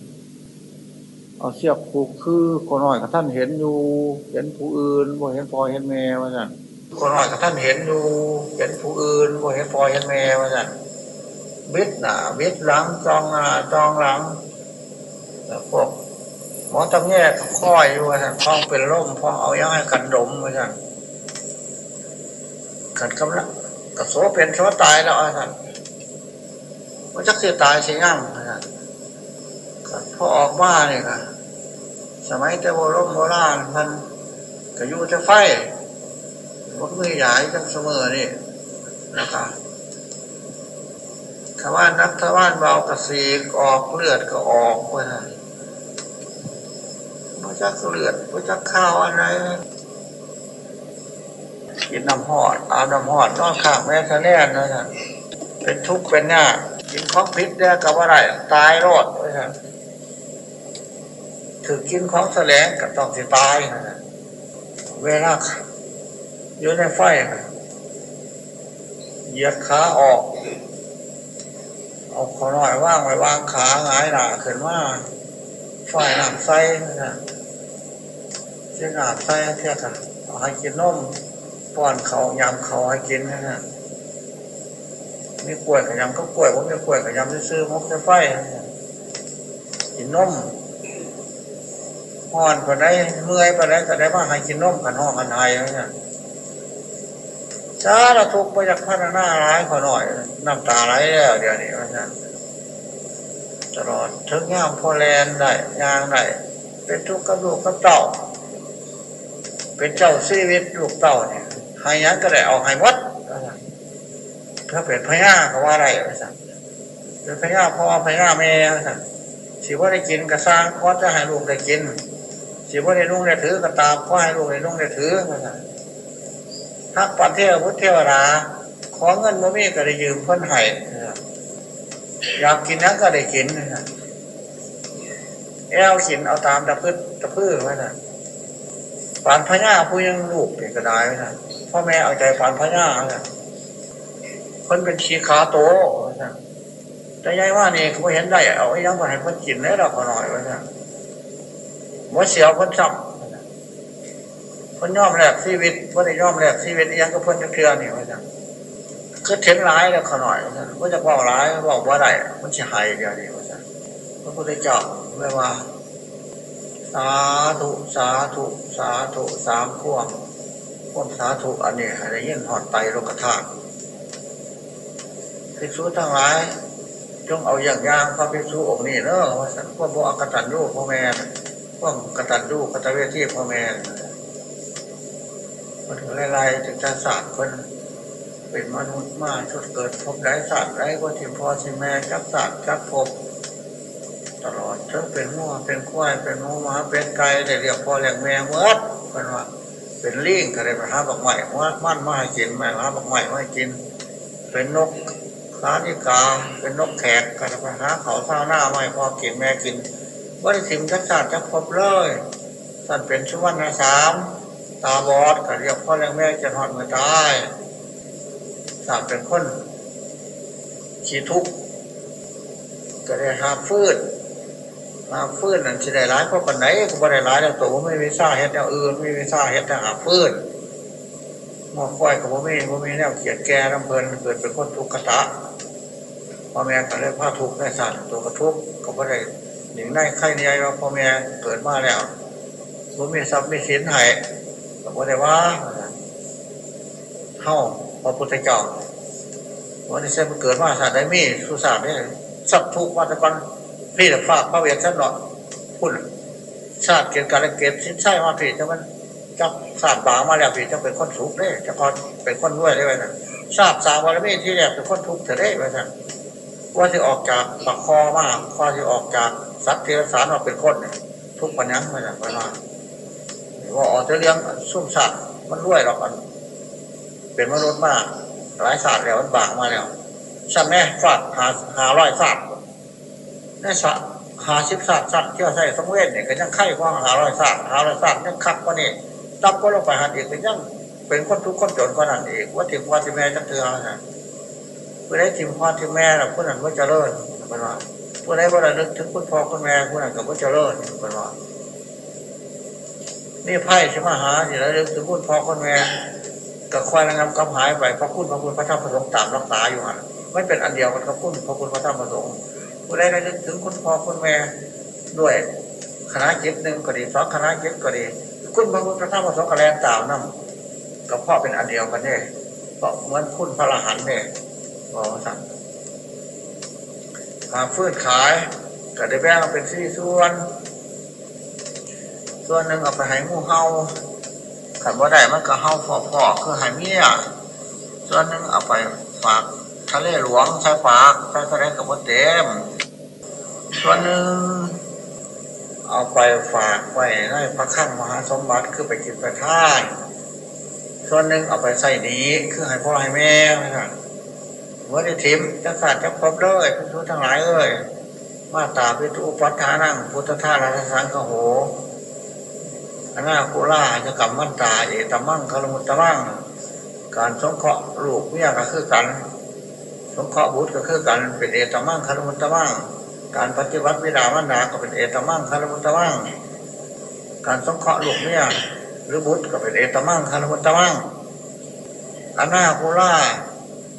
[SPEAKER 1] เอาเสียบผูกคือคนน้อยกับท่านเห็นอยู่ เห็นผู้อื่นบ่เห็นพอเห็นแม่ว่าสั่งคนน้อยกับท่านเห็นอยู่ เห็นผู้อื่นบ่เห็นพอเห็นแม่ว่าสั่งบิดหนาบิดหลังจองหน้าจองหลังแล้วพวกหมอตำแยกค่อยอยู่ว่าท่นพ้องเป็นร่มพ้องเอายังให้กันดมว่าท่นขันกำลังกระโสเป็นโสตายแล้วว่าท่นว่าจักเสียตายเสียยั่งว่าท่นพอออกมาเนี่ยค่ะ สมัยแต่โบราณโบราณมันก็อยู่จะไฟมันก็มีใหญ่จังเสมอนี่นะครับทวานนักทวานเบากระสีกออกเลือดก็ออกไปนะพระจักเลือดพระจักข้าวอะไรกินน้ำหอดอาบน้ำหอดนอนข้างแม่ทะแน่นนะท่านเป็นทุกข์เป็นหน้ากินของพิษได้กับอะไรตายรอดไปท่าน ถือกินของแสลงกับต้องสิตายนะเวลาอยู่ในไฟเหยียดขาออก เอาขอหน่อยว่างไว้วางขาหงายหนาขึ้นว่าฝ่ายหนักไส้นะเจ้าหนาไส้เทียกันเอาให้กินนมป้อนเขายำเขาให้กินนะฮะมีกล้วยกับยำก็กล้วยผมมีกล้วยกับยำซื้อมกจะไฟกินนม ห่อนไปได้เมื่อยไปได้ก็ได้มาให้กินนมกันห้องกันไทยนะจ้าเราทุกไปจากพัฒนาร้ายขอหน่อย น้ำตาไหลแล้วเดี๋ยวนี้ว่าจะตลอดถึงย่างพอแลนได้ยางได้เป็นทุกข์กับลูกกับเต่าเป็นเจ้าชีวิตลูกเต่าเนี่ยห้ยังก็ได้เอาให้วัดถ้าเป็นพญาก็ว่าอะไรว่าสั่งเป็นพญาพ่อพญาแม่สั่งสิว่าได้กินกระซังก็จะให้ลูกได้กิน สิว่าได้นุ่งได้ถือกระตามก็ให้ลูกได้นุ่งได้ถือว่าสั่งทักปันเทวพุทธเทวดาขอเงินมามีก็ได้ยืมเพิ่นให้อยากกินนั้นก็ได้กินแอลขินเอาตามตะพื้นตะพื้นไว้นะปานพญาผู้ยังลูกเป็นกระไดไว้นะพ่อแม่เอาใจปานพญาเนะเพิ่นเป็นชีขาโตนะแต่ยายว่านี่เขาเห็นได้เอาไอ้ยังมาให้เพิ่นกินได้เราหน่อยไว้นะ ว่าเสียวพิ่นซ้ำคนย่อมแหลกชีวิตว่าได้ย่อมแหลกชีวิตยังก็พิ่นจะเทือนี่ว่าจังคือเทนร้ายแล้วขน่อยว่าจังว่าจะบอกร้ายบอกว่าไรมันจะหายเดียวนี้ว่าจังพระพุทธเจ้าไม่ว่า สาธุสาธุสาธุสามพวงพวงสาธุอันนี้อะไรยิ่งหอดไตโลกธาตุภิกษุทั้งหลายจงเอาอย่างยางพระภิกษุองค์นี้เนอะว่าสันพวกพวกกตัญญูปพ่อแม่ พวกกตัญญูกตเวทีพ่อแม่มันถึงไรๆจึงจะศาสตร์คนเป็นมนุษย์มาชุดเกิดพบได้ศาสตร์ได้ก็ที่พ่อที่แม่จับศาสตร์จับพบตลอดทั้งเป็นหัวเป็นควายเป็นหัวหมาเป็นไก่ได้เรียกพ่อเรียกแม่เมื่อเป็นว่าเป็นลิงก็ได้ไปหาบักใหม่ว่ามั่นมาให้กินม่หาบักใหม่มาให้กิน เป็นนกค้านิกาเป็นนกแขกก็ได้ไปหาเขาเท้าหน้าไม่พอกินแม่กิน ว่าได้ถิ่มชัดชาติจะครบเลยท่านเป็นชุวันนาสามตาบอดก็เรียกพ่อแรงแม่จะทอดมือตายสามเป็นคนขี้ทุกข์ก็ได้หาฟืดหาฟืดนั่นสิได้ร้ายเพราะปันไหนก็บ่ได้ร้ายแล้วตัวไม่มีซ่าเฮ็ดแนวอื่นไม่มีซ่าเฮ็ดแต่หาฟืดมอควายกับบ่มีบ่มีแนวเขียดแก่ลำเพลินเกิดเป็นคนทุกข์กะตะพ่อแม่ก็เลยพาทุกข์ได้สัตว์ตัวกระทุกข์ก็บ่ได้ หนิงในไข่เนี่ยว่าพ่อแม่เกิดมาแล้วบ่มีทรัพย์มีสินให้ก็บ่ได้ว่าเฮาพระพุทธเจ้าวันนี้เส้นมันเกิดมาศาสตร์ได้มีสุสานนี่สับทุกมาแตกอนพี่แต่ฝากพระเวทสันหน่อยพุ่นชาติเกิดการเก็บสินใช่มาผิดจะมันจับศาสตร์บามาแล้วผิดจะเป็นคนสุขได้จะกอนเป็นคนรวยได้ไหมนะชาติสามวันมีที่แรกเป็นคนทุกข์เถอะได้ไหมท่าน ว่าที่ออกจากปากคอมาข้อที่ออกจากสัตว์เทวสารมาเป็นคนทุกปัญญาไม่ได้ปัญหาว่าออกจะเลี้ยงซุ่มสัตว์มันรวยหรอกอันเป็นมนุษย์มาก หลายศาสตร์แล้วมันบากมาแล้วสัตว์แม่ฟาดหาหาร้อยศาสตร์นี่สัตว์หาสิบศาสตร์สัตว์เที่ยวใส่สมเวทเนี่ยก็ยังไข่กว่าหาร้อยศาสตร์หาร้อยศาสตร์ยังคักกว่านี่ตับก็ลงไปหันอีกก็ยังเป็นคนทุกข์คนจนกว่านั้นอีกว่าถึงว่าที่แม่จะเตือนนะ เพื่อได้ถึงพ่อที่แม่เราผู้นั้นว่าเจริญเป็นว่าผู้ใดว่าเรานึกถึงคุณพ่อคุณแม่ผู้นั้นก็ว่าเจริญเป็นว่านี่ไพ่ใช่ไหมหาที่เรานึกถึงคุณพ่อคุณแม่กับควายระงำกำหายไปพระคุณพระคุณพระธรรมพระสงฆ์ตามรักษาอยู่หันไม่เป็นอันเดียวกันกับคุณพระคุณพระธรรมพระสงฆ์ผู้ใดได้นึกถึงคุณพ่อคุณแม่ด้วยคณะจิตหนึ่งก็ดีสองคณะจิตก็ดีคุณพระคุณพระธรรมพระสงฆ์กระแลนตามนั่กับพ่อเป็นอันเดียวกันเนี่ยเพราะเหมือนคุณพระรหันเนี่ย ว่าสั่งหาฟื้นขายก็ได้แบ่งเป็นสี่ส่วน ส่วนหนึ่งเอาไปให้หมูเฮาขันว่าได้มันก็เฮาฟอฟอคือหายเมียส่วนหนึ่งเอาไปฝากทะเลหลวงใช้ฝากใช้ทะเลกับว่าเต็ม ส่วนหนึ่งเอาไปฝากไว้ในพระขั้งมหาสมบัติคือไปกินไปท่านส่วนหนึ่งเอาไปใส่ดีคือให้พ่อให้แม่นะครับ เมื่อได้ทิมจักศาสตร์จักพบเลยพิทุทั้งหลายเอ้ยมาตาพิทุปัฏฐานังพุทธทาสราชสังฆโหอนาโคล่าจะกรรมมันตาเอตมั่งคารมุตตะมั่งการสงเคราะห์ลูกเมียก็คือกัน สงเคราะห์บุตรก็คือกัน เป็นเอตมั่งคารมุตตะมั่งการปฏิวัติวิดาวันดาก็เป็นเอตมั่งคารมุตตะมั่งการสงเคราะห์ลูกเมียหรือบุตรก็เป็นเอตมั่งคารมุตตะมั่งอนาโคล่า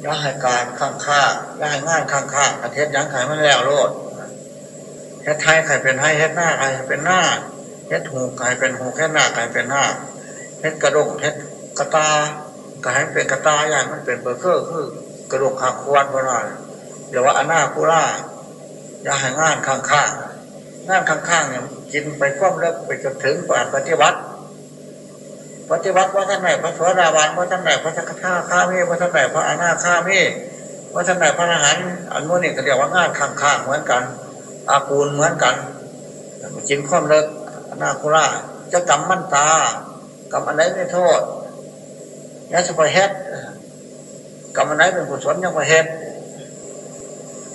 [SPEAKER 1] ย่าให้การข้างข้าย่าให้งานข้างข้าประเทศยังไขมันแล้วโลดเฮ็ดไทยใครเป็นให้เฮ็ดหน้าใครเป็นหน้าเฮ็ดหูกลายเป็นหูแค่หน้ากลายเป็นหน้าเฮ็ดกระดกเฮ็ดกระตากลายเป็นกระตาอย่างมันเป็นเบอร์เกอร์คือกระดกหักควรเพราะว่าเดี๋ยวว่าอนาคูล่าย่าให้งานข้างข้างานข้างข้างเนี่ยกินไปคว่ำเลิกไปจนถึงปฏิปฏิวัติ ปฏิวัติว่าท่านไหนพระสวสดาบาลว่าท่านไหนพระสักข้าข้ามีว่าท่านไหนพระอนาข้ามีว่าท่านไหนพระอรหันต์อันนู้นนี่ก็เรียกว่างานข้างข้างเหมือนกัน อากูลเหมือนกันกินคว่ำเลิกนาคุราจะกรรมมั่นตากรรมอันไหนไม่โทษยังจะเฮ็ดกรรมอันไหนเป็นกุศลยังไปเฮ็ด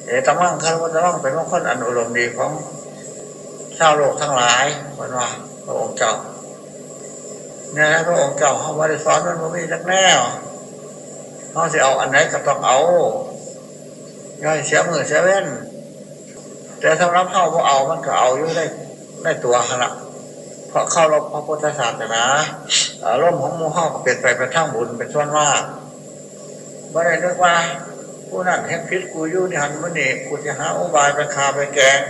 [SPEAKER 1] เอตมังคารวะตมังเป็นมงคลอันอุดมดีของชาวโลกทั้งหลายคนว่าพระองค์เจ้า นี่ยพระองค์เจ้าเขาบริสอนมันไม่มีจักแน่เขาจะเอาอันไหนก็ต้องเอาย่อยเสียมือเสียเว้นแต่สำหรับเขาพอเอามันก็เอาอยู่ได้ได้ตัวขนาดเพราะเข้ารบพระพุทธศาสนาอารมณ์ของมูห้าก็เปลี่ยนไปเป็นทั้งบุญเป็นส่วนมากเมื่อไรนึกว่าผู้นั้นเห็นพิษกูยู่ในหันมันนี่กูจะหาอุบายไปคาไปแกง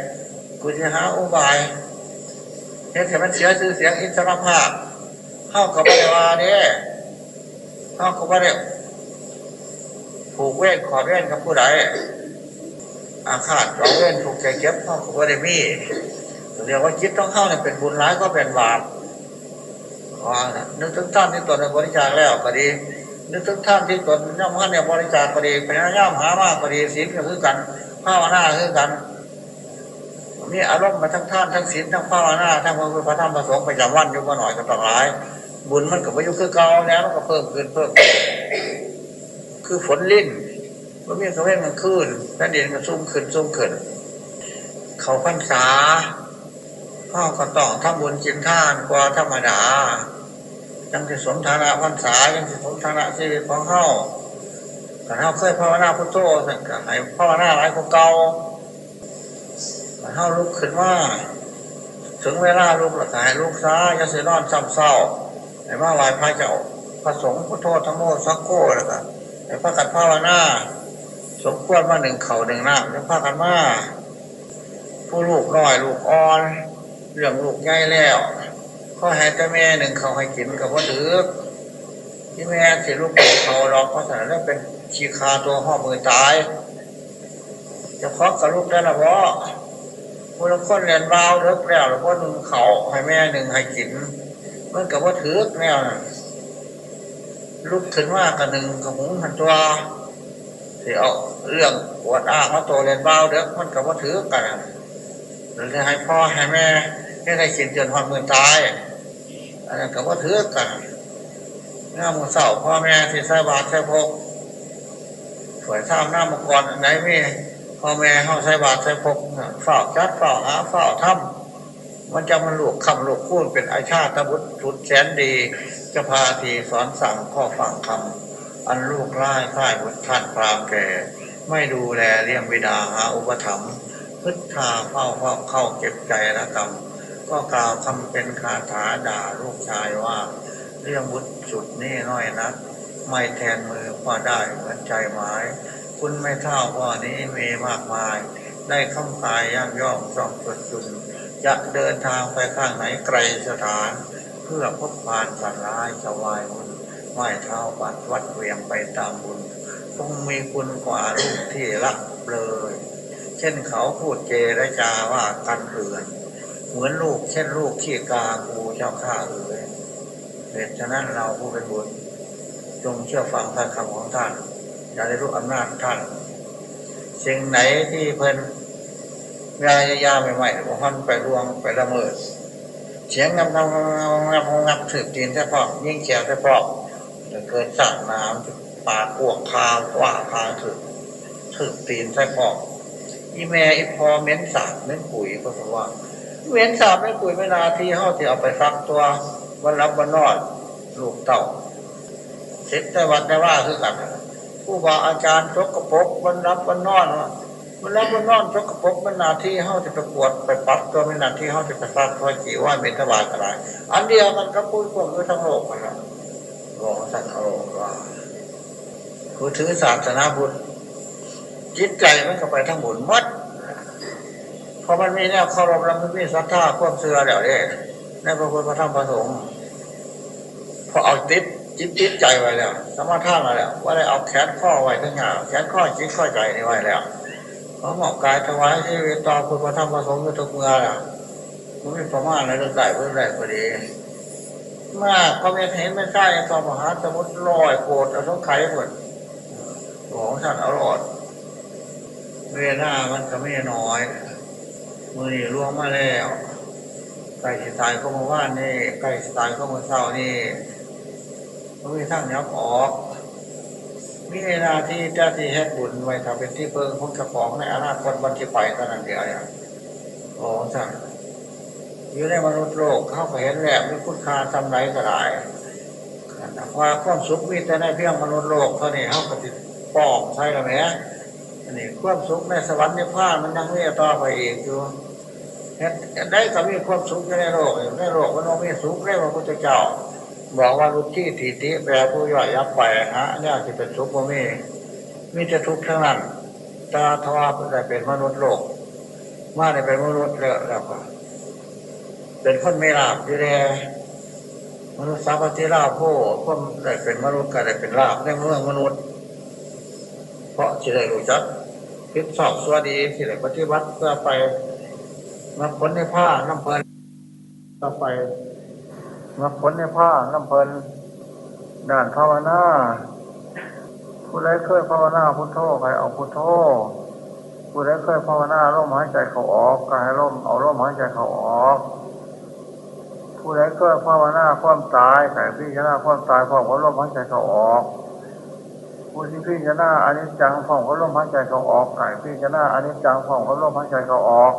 [SPEAKER 1] กูจะหาอุบายเห็นแต่มันเสียชื่อเสียงอิสรภาพ เข้ากับอะไรวะเนี่ยเข้ากับอะไรผูกเวทขอเวทกับผู้ใดอาฆาตเราเวทถูกใจเก็บเข้ากับอะไรมีเรียกว่าคิดต้องเข้าเนี่ยเป็นบุญร้ายก็เป็นบาปนึกถึงท่านที่ตนบริจาคแล้วก็ดีนึกถึงท่านที่ตนย่อมท่านเนี่ยบริจาคก็ดีเป็นย่อมหามากก็ดีศีลก็คือกันภาวนาคือกันมีอารมณ์มาทั้งท่านทั้งศีลทั้งภาวนาทั้งพระพุทธระธรรมพระสงฆ์ไปจำวันอยู่มาหน่อยก็ต้องร้าย บุญมันกับว่ายุคือเก่าแล้วมันก็เพิ่มขึ้นเพิ่มขึ้นคือฝนลิ้นว่ามีกระเว้นมันขึ้นแผ่นดินก็ซุ่มขึ้นซุ่มขึ้น เขาพรรษาพ่อก็ต้องทำบุญจินท่านกว่าธรรมดายังจะสมฐานะพรรษายังจะสมฐานะชีวิตของเขาแต่เขาเคยภาวนาพุทโธสังกับให้ภาวนาหลายคนเก่าแต่เขาลุกขึ้นว่าถึงเวลาลูกหลักหายลูกซ้ายาเสนอนซ้ำเศร้า ไอ้ว่าลายพระเจ้าพระสงฆ์พุทโธทั้งโมสักโก้แล้วก็ไอ้พระกันภาวนาสมควรมาหนึ่งเข่าหนึ่งหน้าแล้วพระกันมาผู้ลูกน้อยลูกอ่อน เรื่องลูกใหญ่แล้วข้อแห่ต่แม่หนึ่งเข่าให้กินกับว่าถือที่แม่สิลูกเขาหรอกเพราะฉะนั้นเป็นชีคาตัวห่อมือตายจะครอบกับลูกได้ละเพราะผู้ละคนเรียนเบาเลิกแล้วหรือว่าหนึ่งเข่าให้แม่หนึ่งให้กิน มันกับว่าถือแนวน่ะลูกถึงว่ากับหนึ่งกับหุงหันตัวที่เอาเรื่องปวดอ้างมาตัวเรียนเบาเด็กมันกับว่าถือกันหรือจะให้พ่อให้แม่ให้ได้กินจนความมือตายอันนั้นกับว่าถือกันหน้ามือเสาพ่อแม่ที่ใส่บาตรใส่พกสวยท่าหน้ามังกรไหนมีพ่อแม่เขาใส่บาตรใส่พกเฝ้าจัดเฝ้าหาเฝ้าทำ มันจะมันหลูกคำหลูกคูนเป็นอาชาตบุตรชุดแสนดี จะพาทีสอนสั่งข้อฝังคำอันลูกไล่ค่ายบุตรท่านพรามแก่ ไม่ดูแลเลี้ยงบิดาหาอุปถัมภ์พึทธาเฝ้าเฝ้าเข้าเก็บใจละกรรมก็กล่าวคำเป็นคาถาด่าลูกชายว่า เรื่องบุตรสุดนี่น้อยนัก ไม่แทนมือพ่อได้เหมือนใจหมาย คุณไม่เท่าพ่อนี้มีมากมาย ได้คำกายย่างย่องจองจดจุน จะเดินทางไปข้างไหนไกลสถาน เพื่อพบพานสัตว์ร้ายสวายมุนไม่เท่าปัดวัดเวียงไปตามบุญคงมีคุณกว่าลูกที่รักเลย เช่นเขาพูดเจรจาว่ากันเรือน เหมือนลูกเช่นลูกขี้กากูเจ้าข้าเอ๋ยเหตุฉะนั้นเราผู้เป็นบุญจงเชื่อฟังพระคำของท่าน อย่าได้รู้อำนาจท่าน สิ่งไหนที่เพิ่น ยายาใหม่ๆของท่านไปรวงไปละเมิด เสียงงับงับงับงับงับถือตีนแท้พอกยิ่งเขียวแท้พอกจะเกิดสั่งน้ำปากพวกคาว่าคาถือถือตีนแท้พอกอีแม่อีพอเม้นสาบเม้นปุ๋ยก็เพราะว่าเว้นสาบไม่ปุ๋ยไม่นาที่เขาที่เอาไปฟักตัววันรับวันนอดลูกเต่าเสร็จแต่วันแต่ว่าคือกันผู้บาอาจารย์ชกกระปกวันรับวันนอนวั มันรับวันนอนชกกระปกมันนาที่เขาจะไปปวดไปปัดตัวม่นนาที่เขาจะไปฟักตัวจีว่าเป็นทบาทอะไรอันเดียวกันก็พูดพวกคือทั้งโลกนะบอกสัตว์โลกว่าผู้ถือศาสนาบุญจิตใจมันก็ไปทั้งหมดมัดพอมันมีแนวเคารพแล้วมันมีศรัทธาความเชื่อเดี๋ยวนี้ในพระพุทธพระธรรมพระสงฆ์พอเอาติดจิตจิตใจไว้แล้ว สมาทานมาแล้ว ว่าได้เอาแขนข้อไว้ทั้งอย่างแขนข้อจิตข้อใจนี่ไว้แล้ว เราหมอบกายถวายที่เวตาพุทธพระธรรมพระสงฆ์ทุกเมื่อแล้วมันไม่ประมาณอะไรใส่เพื่อไรพอดีมากพระเมธเห็นไม่ใช่ต่อมหาสมุทรลอยโกรธอาสงไขยหมดของท่านอารอดเวลามันก็ไม่น้อยมือนี่ล่วงมาแล้วไก่สไตล์ก็มาว่านนี่ไก่สไตล์ก็มาเศร้านี่มันมีทั้งยับออก วลาที่เจ้าที่เฮ็ดบุญไว้ทำเป็นที่เพิงพ้นกระป๋องในอนาคตวันที่ไปเท่านั้นเดียวเนี่ยโอ้สั่งอยู่ในมนุษย์โลกเข้าไปเห็นแล้วมีคุณค่าทำไรก็ได้ว่าความสุขมีแต่ในเพียงมนุษย์โลกเท่านี้เขาก็ติดปอกใช่หรือไม่อันนี้ความสุขในสวรรค์ในผ้ามันยังไม่ต่อไปอีกอยู่ได้ก็มีความสุขในโลกในโลกมันมีสุขได้พระพุทธเจ้า บอกว่ารุที่ทีติแปลผู้ย่อยยับไปฮะเนี่ยที่เป็นสุขบ่มีมีแต่ทุกข์ทั้งนั้นตาทว่าแต่เป็นมนุษย์โลก มาในเป็นมนุษย์แล้วแล้วก็เป็นคนไม่ลาบอยู่แลมนุษย์สาปฏิลาภโพคนได้เป็นมนุษย์ก็ได้เป็นลาบในเมืองมนุษย์ เพราะที่ได้รู้จักพิดสอบสวัสดีที่ได้ปฏิบัติเพื่อไปมาผลในผ้าน้ำเพลินต่อไป มาผลในผ้าน้ำเพลินด่านภาวนาผู้ใดเคยภาวนาพุทโธใครเอาพุทโธผู้ใดเคยภาวนาลมหายใจเขาออกกายลมเอาลมหายใจเขาออกผู้ใดก็ภาวนาความตายแต่พิจารณาความตายพร้อมกับลมหายใจเขาออกผู้ที่พิจารณาอนิจจังพร้อมกับลมหายใจเขาออกไก่พิจารณาอนิจจังพร้อมกับลมหายใจเขาออก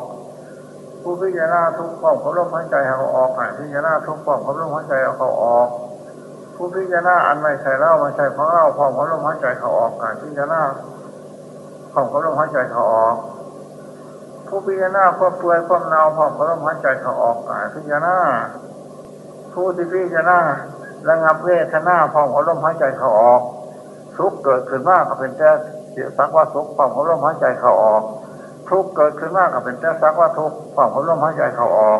[SPEAKER 1] ผู้พิจารณาทุกข์พร้อมกับลมหายใจเขาออกไก่พิจารณาทุกข์พร้อมกับลมหายใจเขาออก ผู้พิจารณาอันไม่ใช่เล่าไม่ใช่ของเล่าพร้อมกับลมหายใจเขาออกไก่พิจารณาพร้อมกับลมหายใจเขาออก ผู้พิจารณาความเปื่อยความเน่าพร้อมกับลมหายใจเขาออกไก่พิจารณาผู้ที่พิจารณาระงับเวทนาพร้อมกับลมหายใจเขาออกทุกเกิดขึ้นมากก็เป็นแต่เสียสักว่าทุกพร้อมกับลมหายใจเขาออก ทุกเกิดขึ้นมากก็เป็นแต่สักว่าทุกพร้อมกับลมหายใจเขาออก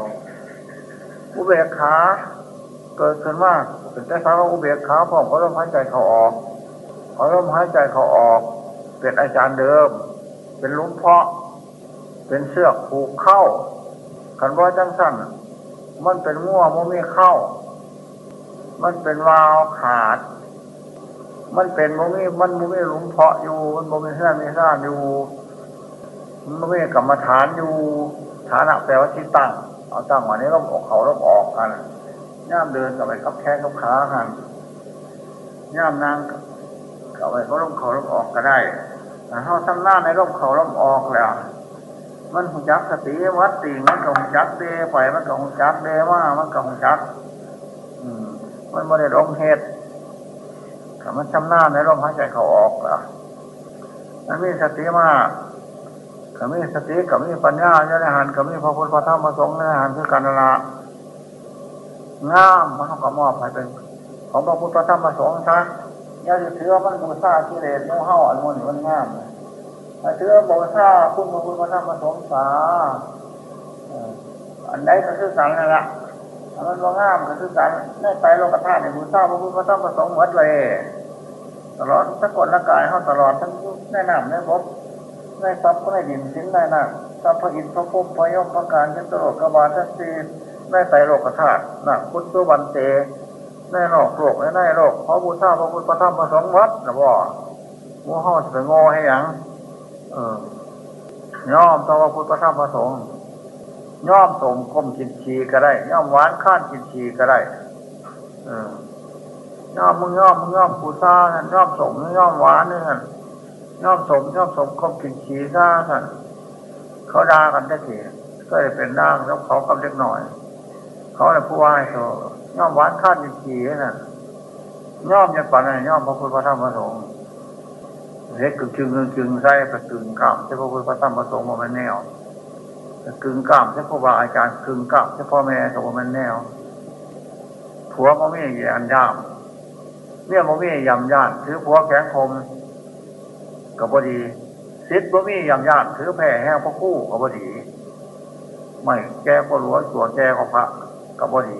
[SPEAKER 1] อุเบกขาเกิดขึ้นมากเป็นแต่สักว่าอุเบกขาพร้อมกับลมหายใจเขาออกพอลมหายใจเขาออก เป็นอาจารย์เดิม เป็นลุมเพาะ เป็นเสือกผูกเข้าขันว่าจังสั้นมันเป็นง่วมันไม่เข้า มันเป็นวาวขาด มันเป็นมันไม่มันไม่หลุมเพาะอยู่ มันไม่เสื่อไม่ซ่านอยู่ มันไม่กรรมฐานอยู่ฐานะแปลว่าที่ตั้ง เอาตั้งวันนี้ร่มออกเขาร่มออกกันย่ามเดินกับไปกับแข้งกับขาหันย่ามนั่งกับไปก็ร่มเขาร่มออกก็ได้แต่เขาทำหน้าในร่มเขาร่มออกแล้ว มันหุ่จักสติวัดติมันก็หุ่จักเดไปมันก็หุ่จักเดว่ามันก็หุ่จัก อืม มันไม่ได้ลงเหตุแต่มันชำหน้าในลมหายใจเขาออกอะมันมีสติมาก ก็มีสติกับมีปัญญาเนี่ยหันกับมีพระพุทธพระธรรมพระสงฆ์ในหันคือการละงามมันก็มอบให้เป็น ของพระพุทธพระธรรมพระสงฆ์ซะอย่าถือว่ามันมูซาที่เลนมูเห่าอันมันมันงามถ้าถือว่ามูซาคุณพระพุทธพระธรรมพระสงฆ์สาอันใดก็คือสังนั่นละมันว่างามก็คือการในใจโลกธาตุในมูซาพระพุทธพระธรรมพระสงฆ์หมดเลย ตลอดทั้งกฎละกายเขาตลอดทั้งแนะนำในะบ ทในทรัพย์ก็ในดินสินในนั่งทรัพย์พระอินทร์พระพุทธพระยมพระการยันตโลกบาลทัศนีในไตรโลกธาตุนะพุทธวันเตในโลกโลกในโลกขอบูชาพระพุทธพระธรรมพระสงฆ์วัดนะบ่มูห่อจะงอให้ยังเออย่อมต่อพระพุทธพระธรรมพระสงฆ์ย่อมสมคมกินชีก็ได้ ย่อมหวานข้านกินชีก็ได้เออย่อมมึงย่อมมึงย่อมปูซาท่านย่อมสมย่อมหวานนี่ท่ น้อมสมย่อมสมคมกินชีซาท่านเขาด่ากันได้ทีก็เลยเป็นด่างแล้วเขากำเล็กหน่อย เขาเลยผู้ว่าโตย่อมหวานข้านกินชีนั่นย่อมยังป่านนั่นย่อมพระพุทธพระธรรมพระสงฆ์เฮ็ดกึ่งจึงกึ่งจึงใส่ไปกึ่งกล้ามใช่พระพุทธพระธรรมพระสงฆ์มันแนวกึ่งกล้ามใช่พ่อวาอาจารย์กึ่งกล้ามใช่พ่อแม่กับมันแนวผัวมันไม่แย่อันยามเนี่ยบ่มียำย่านถือผัวแข็งคม กับบดีซิดบ่มียำย่านถือแผ่แห้งพระคู่กับบดีไม่แก้ก็รัวตัวแก้ก็พระกับบดี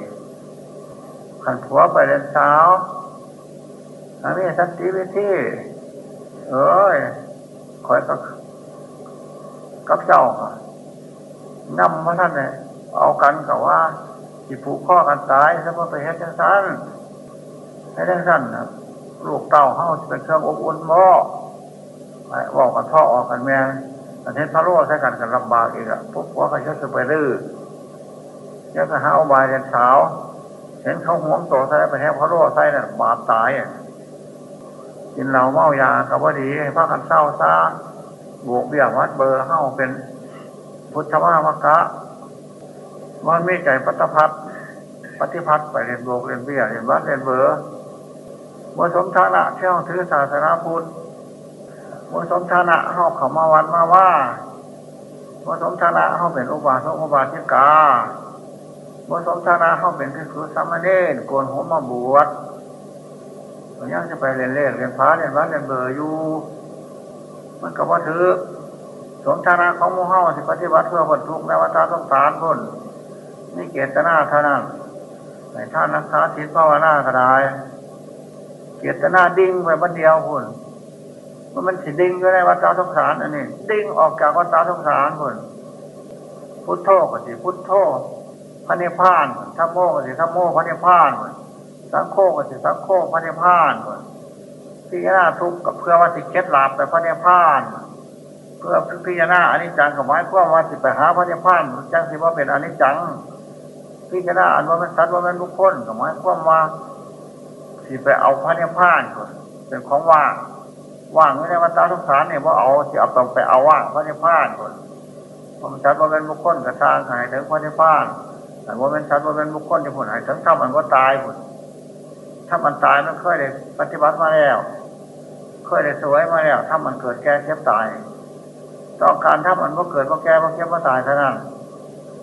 [SPEAKER 1] ขันผัวไปเรียนเช้าอันนี้สันติวิธีเอ้ยคอยกับกับเจ้าค่ะนำมาท่านเนี่ยเอากันกับว่าจิผูกข้อกันตายแล้วก็ไปเฮ็ดจังสั้นให้ได้สั้นนะลูกเต้าเฮาจะเป็นเครื่องอบอุ่นบ่บอ กกันพ่อออกกันแม่อันนี้พระโลใช้กันกันลำบากอีกอะพวกผัวก็จะไปรื้อยังจะหาอุบายเรียนสาว เห็นเขาห่วงโตใส่ไปแห้พระโลใส่เนี่ยบาปตายกินเหล้าเมายากับว่าดีให้พระกันเศร้าซาบวกเบี้ยวัดเบอร์เฮาเป็นพุทธวามกะมันไม่ใจปัตพัฒปฏิพัฒน์ไปเรียนโบกเรียนเบี้ยเรียนวัดเรียนเบอร์มสมฐานะเที่ยวถือศาสนาพุทธ มสมฐานะเขาเขามาวันมาว่ามสมฐานะเขาเป็นอุบาสกอุบาสิกามสมฐานะเขาเป็นคือสามเณรโกนหัวมาบวชยังจะไปเรียนเลขเรียนพระเรียนวัดเรียนเบอร์อยู่ มันก็ว่าถือสมฐานะของมูเฮาสิปฏิบัติเพื่อผลทุกข์ในวัฏสงสารพ้นนี่เกตนาเท่านั้นในท่านนักษาศีลภาวนาก็ได้เกียรตินาดิ้งไปบันเดียวคุณ มันมันสิดิ้งก็ได้วัฏสงสารอันนี้ดิ้งออกจากวัฏสงสารคุณพุทโธก็สิพุทโธพระเนพานทัมโมก็สิทัมโมพระเนพานสังโฆก็สิสังโฆพระเนพานพิจารณาทุกข์กับเพื่อว่าสิเก็ตหลาบไปพระเนพาน เพื่อพิจารณาอนิจจังกับไม้เพื่อว่าสิไปหาพระเนพานจังสิว่าเป็นอนิจจังพิจารณาอันว่ามันสัตว์ว่ามันบุคคลหมายความว่าสิไปเอาพระเนพพานเป็นของว่าง ว่างไม่ได้วัฏสงสารเนี่ยว่าเอาที่เอาต้องไปเอาว่างพระนิพพานคนมันสัตว์ว่าเป็นบุคคลกระทางหายถึงพระนิพพานแต่ว่าเป็นสัตว์ว่าเป็นบุคคลที่ผลหายถึงถ้ามันก็ตายผลถ้ามันตายมันเคยได้ปฏิบัติมาแล้ว เคยได้สวยมาแล้ว ถ้ามันเกิดแก่เจ็บตายต้องการถ้ามันก็เกิดก็แก่ก็เจ็บก็ตายเท่านั้น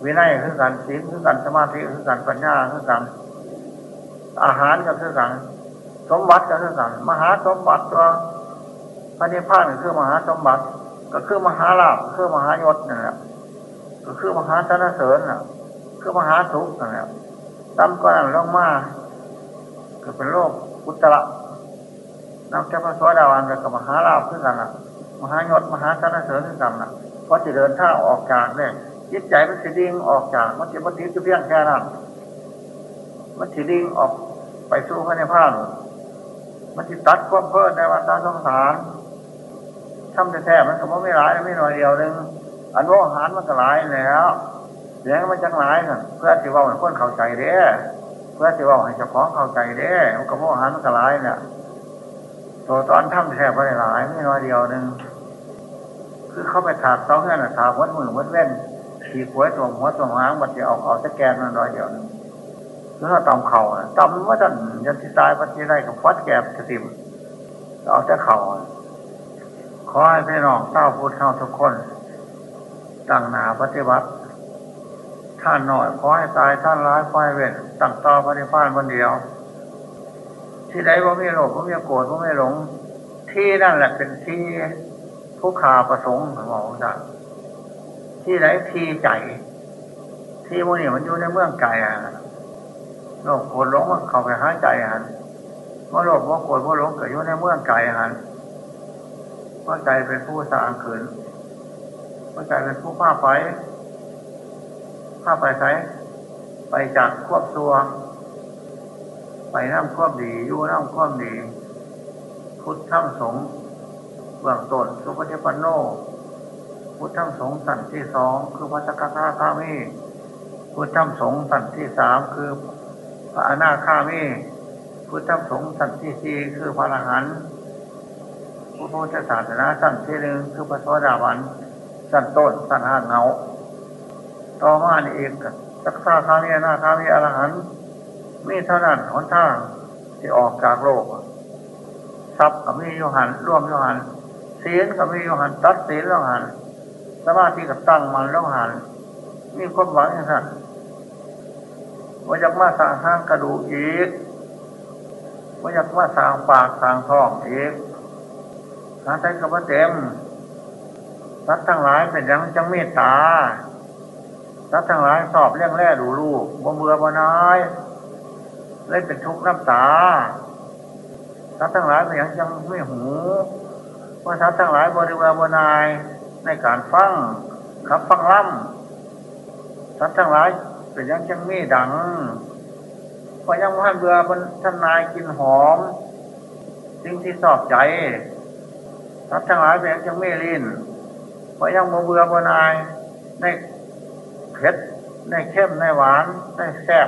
[SPEAKER 1] วินัยคือการศีลคือการสมาธิคือการปัญญาคือการอาหารก็คือการสมบัติก็คือการมหาสมบัติตัว ระนิพพานก็คือมหาสมบัติ ก็คือมหาลาภคือมหายศนั่นแหละก็คือมหาสนเสริญน่ะ คือมหาสุขนั่นแหละตั้มก็นั่นลงมาก็เป็นโลกอุตระนับจากพระสวัสดิวันกับมหาลาภคือกันน่ะ มหายศมหาสนเสริญคือกันน่ะเพราะจะเดินท่าออกจากเนี่ยจิตใจมันสิดิ่งออกจากมันจะมันติดจะเพียงแค่นั้นมันสิดิ่งออกไปสู่พระนิพพานมันจะตัดความเพิ่มในวัฏสงสาร ทำแท้ๆมันก็ไม่ร้ายไม่น้อยเดียวนึงอันว่าหารมันก็หลายแล้วเสียงมันจังหลายน่ะเพื่อที่ว่ามันคนเข้าใจเด้เพื่อที่ว่าให้เจ้าของเข้าใจเด้มันก็ว่าหารมันก็หลายเนี่ยตัวตอนทำแท้ไม่หลายไม่น้อยเดียวนึงคือเขาไปถากเต้าเงี้ยน่ะถากวัดมือวัดเว้นขี่ขวยตัวหัวตัวหางมันจะเอาเอาสแกนมันน้อยเดียวนึงแล้วถ้าตำเข่าตำว่าท่านยันที่ตายปฏิได้กับฟัดแกบกระติมเอาแต่เข่า ขอให้พี่น้องเต้าพูดเข้าทุกคนตั้งหนาปฏิบัติ ท่านหน่อยขอให้ตายท่านร้ายขอให้เวทตั้งต่อปฏิภาณวันเดียว ที่ใดว่าไม่โลภว่าไม่โกรธว่าไม่หลง ที่นั่นแหละเป็นที่ผู้ขาประสงค์ของเราจ้ะที่ไหนที่ใจ ที่มันนี่มันอยู่ในเมืองไก่อะโลภโกรธหลงมันเข้าไปหาใจอะเมื่อโลภว่าโกรธว่าหลงเกิดอยู่ในเมืองไก่อะ ราะใจเป็นผู้สร้างขืนเพราะใจเป็นผู้ผ้าไฟผ้าไปใช้ไปจากควบตัว ไปน้ำควบดีอยู่น้ำควบดี พุทธธรรมสงฆ์เบื้องต้นสุปฏิปันโน พุทธธรรมสงฆ์สันที่สองคือพระสกทาคามีพุทธธรรมสงฆ์สันที่สามคือพระอนาคามีพุทธธรรมสงฆ์สันที่สี่คือพระอรหันต์ พุทธศาสนาสั้นที่หนึ่งคือพระสวัสดิวันสั้นต้นสั้นห้าเงาต่อมานี่เองสักษาคามีนาคามีอรหันมีเท่านั้นหนทางที่ออกจากโลกทรัพย์กับมีโยหันร่วมโยหันศีลกับมีโยหันตัดศีลโยหันสมาธิกับตั้งมันโยหันมีความหวังอย่างนั้นว่าอยากมาสร้างทางกระดูกอีกว่าอยากมาสร้างปากสร้างท้องอีก หาใจกับว่าเต็มรัฐทั้งหลายเป็นยังจังเมตตารัฐทั้งหลายสอบเรื่องแร่ดูลูกบ่เบื่อบ่น้อยเล่นเป็นทุกข์น้ำตารัฐทั้งหลายเป็นยังจังไม่หูว่ารัฐทั้งหลายบริวารบนายในการฟังขับฟังล่ำรัฐทั้งหลายเป็นยังจังมีดังพอยังว่าเบื่อบนท่านนายกินหอมสิ่งที่สอบใจ รัฐทั้งหลายเป็นยังจังไม่ลิ้นพอยังโมเบื่อโมนายในเผ็ดในเข้มในหวานในแซ่บ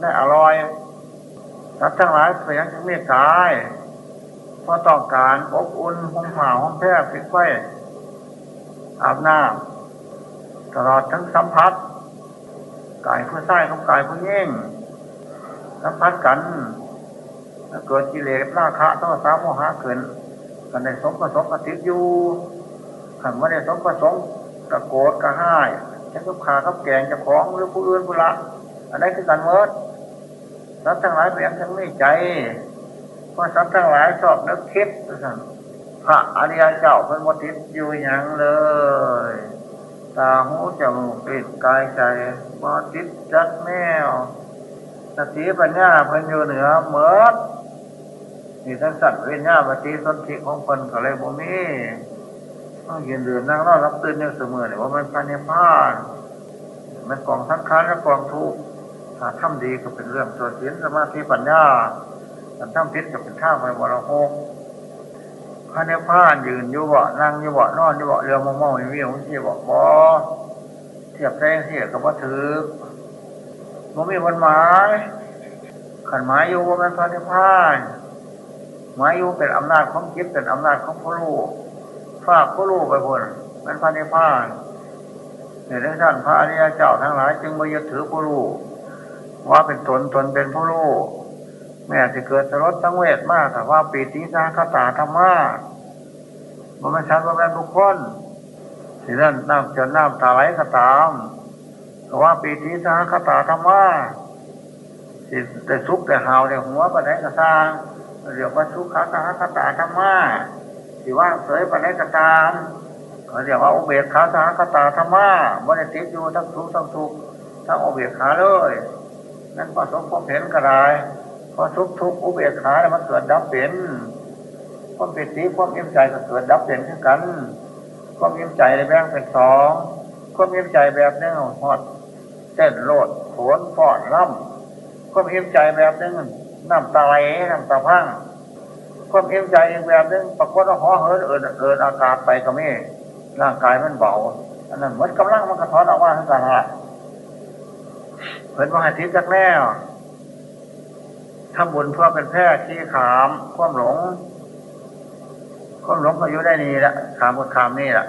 [SPEAKER 1] ในอร่อยรัฐทั้งหลายเป็นยังจังไม่ตายเพราะต้องการอบอุ่นห้องผ่าห้องแพร่ปิดไฟอาบน้ำตลอดทั้งสัมผัสกายผู้ใต้ของกายผู้ยิ่งสัมผัสกันเกิดกิเลสราคะต้องสามโมหะเกิน กันในสมประสงค์กติดอยู่ขันว่าในสมประสงค์กระโกรธกระห้ายฉันก็ขาขับแกงจะของหรือผู้อื่นผู้ละอันนี้คือการเมิดสัตว์ทั้งหลายเปลี่ยนทั้งไม่ใจเพราะสัตว์ทั้งหลายชอบนึกคิดพระอริยเจ้าเป็นมติดอยู่อย่างเลยตาหูจมูกปิดกายใจมติดจัดแมวสติปัญญาเพันอยู่เหนือเมิด นี่ทั้งสัตว์เวียนญาปฏิสนธิของคนก็เลยบ่มีต้องยืนเดินนั่งนอนรับตื่นอยู่เสมอเนี่ยว่ามันพันในพานมันกองทั้งค้านและกองทุกถ้าทำดีก็เป็นเรื่องตัวศีลสมาธิปัญญาถ้าทำพิษก็เป็นท่าไปวรโภคพันในพานยืนอยู่บ่นั่งอยู่บ่นอนอยู่บ่เรือมองมองอยู่วิ่งที่บ่บ่เทียบแรงเทียบกับว่าถือมผมมีวันหมายขันหมายอยู่ว่ามันพระนิพพาน หมายอยู่เป็นอำนาจของจิตเป็นอำนาจของผู้รู้ฝากผู้รู้ไปบนมันพระนิพพานเนี่ยท่านพระอริยเจ้าทั้งหลาย จึงไม่ยึดถือผู้รู้ว่าเป็นตนตนเป็นผู้รู้แม้จะเกิดสรดตั้งเวทมากแต่ว่าปีติสาคตาธรรมะมันไม่ชัดว่าเป็นบุคคลที่นั่นน้ำจนน้ำตาไหลก็ตามแต่ว่าปีติสาคตาธรรมะสิแต่ซุกแต่หาวแต่หัวปะไหนกระซาง เรียกว่าสุขาสาคตาธรรมะที่ว่างเสยปะไหนกระตามเขาเรียกว่าอุเบกขาสาคตาธรรมะไม่ได้ติดอยู่ทั้งทุกทั้งทุกทั้งอุเบกขาเลยนั่นพอสมพบเห็นก็ได้พอทุกทุกอุเบกขาแล้วมันเกิดดับเป็นความปิติความยิ้มใจก็เกิดดับเป็นเช่นกันความยิ้มใจแบ่งเป็นสองความยิ้มใจแบบนึงหอดเต้นโลดโผนฟอดล่ำความยิ้มใจแบบนึง น้ำตาไหลน้ำตาพังความยิ้มใจอีกแบบนึงปรากฏว่าห่อเหินเอินเอินอากาศไปก็ไม่ร่างกายมันเบาอันนั้นเหมือนกำลังมันกระท้อนออกมาทั้งกันละเพิ่นว่าห้ทิศจักแน่ทำบุญเพื่อเป็นแพร่ที่ขามความหลงความหลงก็อยู่ได้นี่ละขามกับขามนี่ละ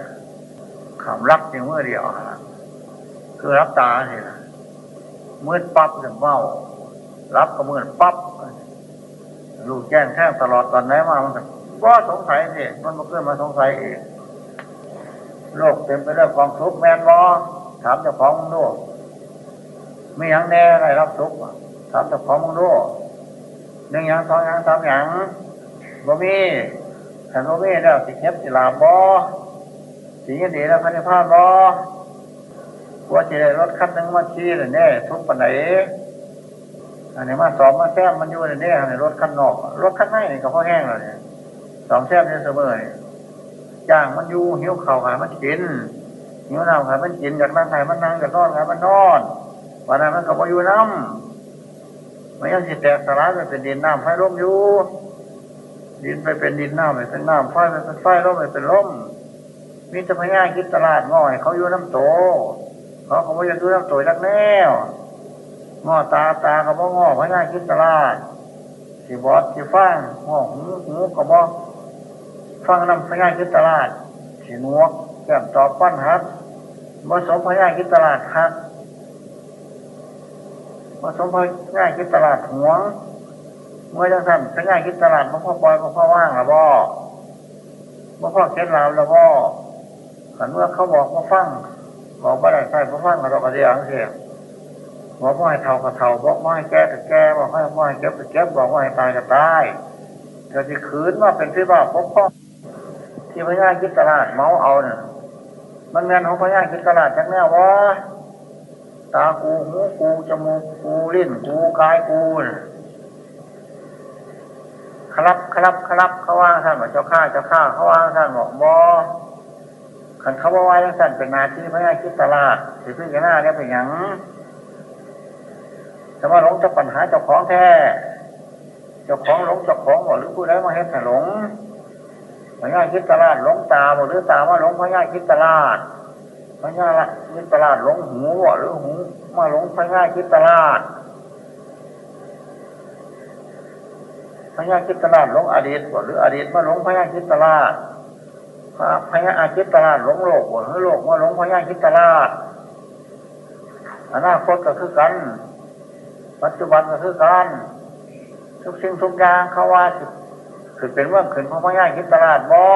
[SPEAKER 1] ขามรับอย่างเมื่อเดียวคือรับตาเนี่ยมืดปั๊บถึงเมา รับก็มืดปั๊บลูกแจ้งแท่งตลอดตอนไหนมามันก็สงสัยสิมันมาเกิดมาสงสัยเองโลกเต็มไปด้วยความทุกข์แมนบอถามเจ้าของโลกไม่ยังแน่อะไรรับทุกข์ถามเจ้าของมึงดูหนึ่งอย่างสองอย่างสามอย่างบ่มีขันบ่มีแล้วสิเข็บสิลาบบ่สีเดีแล้วพันธุ์พาบ่ว่าจะได้รถคันหนึ่งมาขี่เลยเนี่ยทุกปันไหน อันนี้มาสอบมาแซมมันอยู่ในเนี่ยในรถคันนอก รถคันในก็พอแห้งแล้วเนี่ยสองแซมเนี่ยเสมอจ้างมันอยู่หิวเข่าขายมันกินหิวน้ำขายมันกินอยากนั่งขายมันนั่งอยากนอนขายมันนอนวันนั้นมันก็มาอยู่น้ำไม่ยังสิแตกสลายไปเป็นดินน้ำไฟร่มอยู่ดินไปเป็นดินน้ำไปเป็นน้ำไฟไปเป็นไฟร่มไปเป็นร่มมีจะพญาคิดตลาดง่อย เขาอยู่น้ำโตเขาเขาไม่อยากอยู่น้ำโตรักแนว งอตาตาเขาบ่งอพญาคิดตลาดสีบอดสีฟ้างงอหูหูเขาบ่ฟังน้ำพญาคิดตลาดสีนวกแก้มตอบปั้นฮักผสมพญาคิดตลาดฮักผสมพญาคิดตลาดหัวเมื่อจังสันพญาคิดตลาดมันพ่อปล่อยมันพ่อว่างละบ่มันพ่อเคล็ดลับละบ่ขันเมื่อเขาบอกว่าฟังบอกว่าได้ใช่เพราฟังเราก็เดียงเสีย บอกว่าให้เท่ากับเท่าบอกว่าให้แก้กับแก้บอกให้ว่าให้เก็บกับเก็บบอกว่าให้ตายกับตายแต่ที่ขืนว่าเป็นที่ว่าพบข้อที่พญาคิดตลาดเมาเอาเนี่ยมันเงินของพญาคิดตลาดจากแน่วะตากูหูกูจมูกกูลิ้นกูกายกูครับครับครับเขาว่างท่านบอกเจ้าข้าเจ้าข้าเขาว่างท่านบอกบอขันเขาว่าไว้ท่านเป็นนาที่พญาคิดตลาดสิพึ่งกันหน้าเนี่ยเป็นอย่าง แต่ว่าหลงจะปัญหาเจ้าของแท้ เจ้าของหลงเจ้าของบอกหรือผู้ใดมาเห็นแต่หลงพญาคิดตลาดหลงตาบอกหรือตาว่าหลงพญาคิดตลาดพญาคิดตลาดหลงหูบอกหรือหูมาหลงพญาคิดตลาดพญาคิดตลาดหลงอดีตบอกหรืออดีตมาหลงพญาคิดตลาดพญาอาคิดตลาดหลงโลกบอกหรือโลกมาหลงพญาคิดตลาดอนาคตก็คือกัน ปัจจุบันก็คือกันทุกสิ่งทุกอย่างเขาว่าคือเป็นเมื่อขืนของพญาคิดตลาดบอ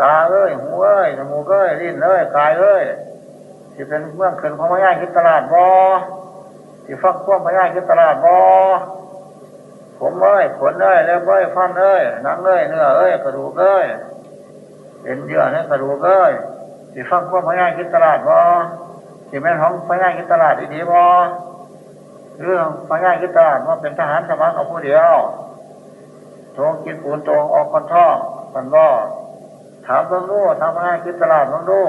[SPEAKER 1] ตาเอ้ยหูเอ้ยจมูกเอ้ยลิ้นเอ้ยกายเอ้ยที่เป็นเมื่อขืนของพญาคิดตลาดบอที่ฟักพวกพญาคิดตลาดบอผมเอ้ยขนเอ้ยเล็บเอ้ยฟันเอ้ยหนังเอ้ยเนื้อเอ้ยกระดูกเอ้ยเป็นเยื่อในกระดูกเอ้ยที่ฟักพวกพญาคิดตลาดบอที่แม่นของพญาคิดตลาดดีๆบอ เรื่องพญาคิดตลาดว่าเป็นทหารสมัครเอาผู้เดียวโทงกินปูนโตงออกคนท่อกันว่าถามเบื้องรู้ทำพญาคิตลาดเบื้องรู้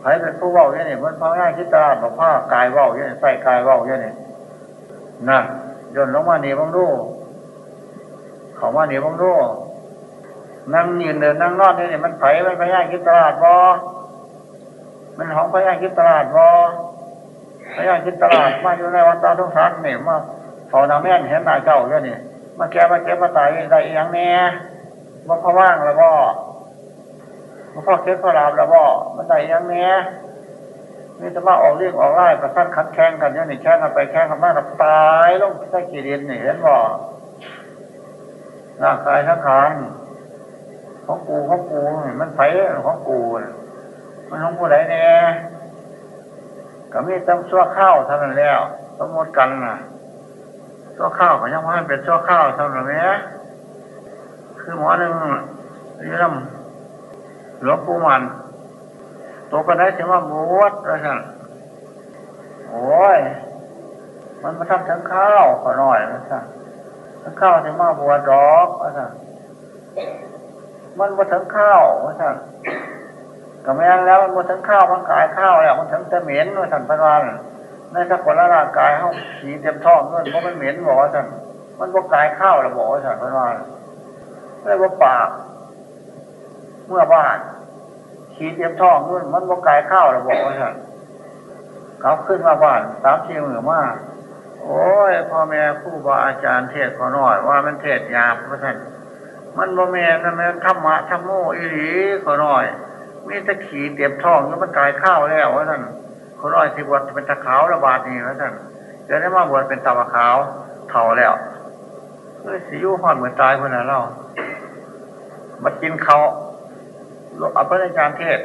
[SPEAKER 1] ใครเป็นผู้ว่าอย่างนี้มันพญาคิตลาดบอกผ้ากายว่าอย่างนี้ใส่กายว่าอย่างนี้นะย่นลงมาหนีบ้องรู้เขามาหนีบ้องรู้นั่งยืนเดินนั่งนอนนี่มันไผ่มันพญาคิตลาดบอมันของพญาคิตลาดบอ พยานคิดตลาดมาอยู่ในวันตาทุกสันนี่มาเฝ้านาแม่นเห็นนายเจ้าเรื่อนี้มาแก้มาเก็บมาตายได้อียงแน่มาพะว่างแล้วก็มาพ่อเก็บพ่อลาบแล้วก็มันได้อียงแน่นี่จะมาออกเรื่องออกไล่ประทันขัดแข่งกันเนี่ยนี่แข่งกันไปแข่งกันมากับตายลงใต้กีเรียนนี่เห็นบ่ร่างกายทั้งขานของกูของกูมันไผของกูมันของผู้ใดแน่ย ก็มีตั้งชั่วข้าวเท่านั้นแล้ว สมมติกันนะชั่วข้าวเขายังว่าเป็นชั่วข้าวเท่านั้นไหมคือหมอหนึ่งอยู่น้ำหลวงปู่มันตัวกันได้ถึงว่าบวชแล้วสั่นโอ้ย มันมาทำทั้งข้าวขอหน่อยนะสั่นทั้งข้าวถึงมาบวชดอกว่าสั่นมันมาถึงข้าวว่าสั่น ก็แม่นแล้วมันมาถึงข้าวมันกายข้าวแล้วมันถึงจะเหม็นว่าสั่นพระวันในสักคนละร่างกายเขาขีเต็มท้องเงินเพราะมันเหม็นบอกว่าสั่นมันก็กายข้าวแล้วบอกว่าสั่นพระวันไม่ว่าปาก เมื่อบ้านขีเต็มท้องเงินมันก็กายข้าวแล้วบอกว่าสันเขาขึ้นมาบ้านสามสี่มือมาโอ้ยพ่อแม่ครูบาอาจารย์เทศขอหน่อยว่ามันเทศยาพระท่านมันบ่แม่นแม่นธรรมะธรรมโมอีหลีขอหน่อย มีตะขี่เตรียมท้องแล้วมันกายข้าวแล้วว่าท่านขอหน่อยที่บวชเป็นตะขาวระบาดนี่ว่าท่านเดี๋ยวได้มาบวชเป็นตะวะขาวเท่าแล้วเฮ้ยสิยุหอดเหมือนตายคนนั้นเรามากินเขาเอาพระอาจารย์เทศ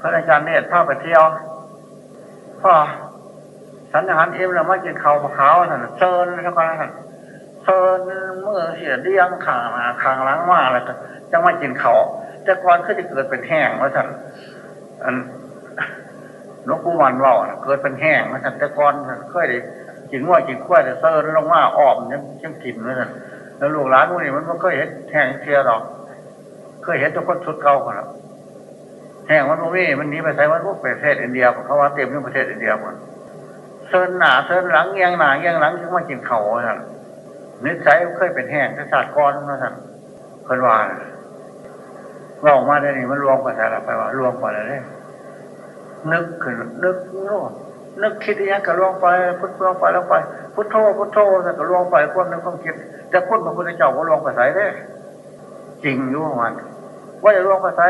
[SPEAKER 1] พระอาจารย์เนตรพาไปเที่ยวพ่อสันนิษฐานอิ่มแล้วมากินเขาวขาวท่านเซินแล้วก็ท่านเซินเมื่อเสียเดียงขางหน้าขางหล้างมาแล้วจะมากินเขา แต่ก่อนก็จะเกิดเป็นแห้งว่าท่านอันหลวงปู่มันว่าเกิดเป็นแห้งว่าท่านแต่ก่อนท่านเคยได้กินง้วยกินกล้วแต่เซินลงมาอ้อมยังยังกินว่าท่านแล้วลูกหลานพวกนี้มันไม่เคยเห็นแห้งเทียหรอก เคยเห็นแตัวคนชุดเก่าคนละแห้งมันโมมี่มันหนีไปใช้วันพวกประเทศอินเดียเขาว่าเต็มเรื่องประเทศอินเดียหมดเซินหนาเซินหลังเอียงหนาเอียงหลังถึงมากินเขาท่านนิสัยเคยเป็นแห้งทศาสตร์ก้อนนะท่านเพิ่นว่า เราออกมาได้นี่มันรวมกันแต่ละไปว่ารวมกันเลยนึกขึ้นนึกโน่นึกคิดอย่างก็รวมไปพุทโธไปแล้วไปพุทโธพุทโธแต่ก็รวมไปความนึกความคิด แต่พุทธพระพุทธเจ้าก็รวมไปใส่ได้จริงอยู่มันว่าจะรวมไปใส่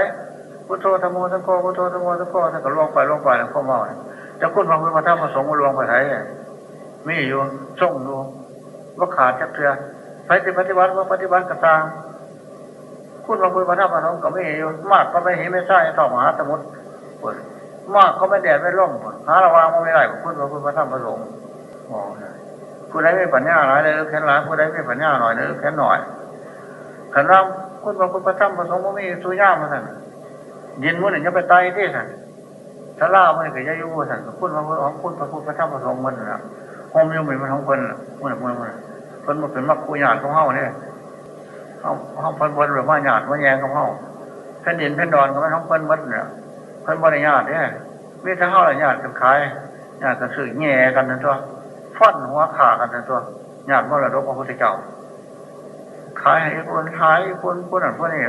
[SPEAKER 1] พุทโธธรรมโมสังโฆพุทโธธรรมโมสังโฆท่านก็ลวงไปลวงไปแล้วก็เมาเนี่ยจะคุณมาคุณมาท่ามาสงมาลวงไปไหนมีอยู่ส่งอยู่ว่าขาดจักเถื่อไปปฏิบัติว่าปฏิบัติกระตาง คุณมาคุณมาท่ามาสงก็ไม่อยู่มากก็ไม่เห็นไม่ใช่ต่อมหาสมุทรมากก็ไม่แดดไม่ร่มหาระวางไม่ได้คุณมาคุณมาท่ามาสงมองผู้ใดไม่ปัญญาหลายเลยแค่หลายผู้ใดไม่ปัญญาหน่อยเลยแค่หน่อยขันร่างคุณมาคุณมาท่ามาสงก็ไม่สุญญามาสั่นยินมันจะไปตายที่สันสลามันก็จะอยู่สันพูดมาพูดของพูดพระพุทธพระธรรมพระสงฆ์มันนะโฮมยังเป็นมันของคนมันมันมันเพิ่นมาเป็นมักกุญาตของเฮาเนี่ย เฮาเฮาเพิ่นวนแบบว่าหยาดว่าแยงของเฮาแผ่นดินแผ่นดอนก็มันของเพิ่นมัดเนี่ยเพิ่นบริญาตเนี่ยมีทั้งเฮาหลายญาติกันขายญาติกันสื่อแง่กันทั้งตัวฟันหัวขากันทั้งตัวญาติมรดกพระพุทธเจ้าขายให้คนขายคนคนนั้นคนนี้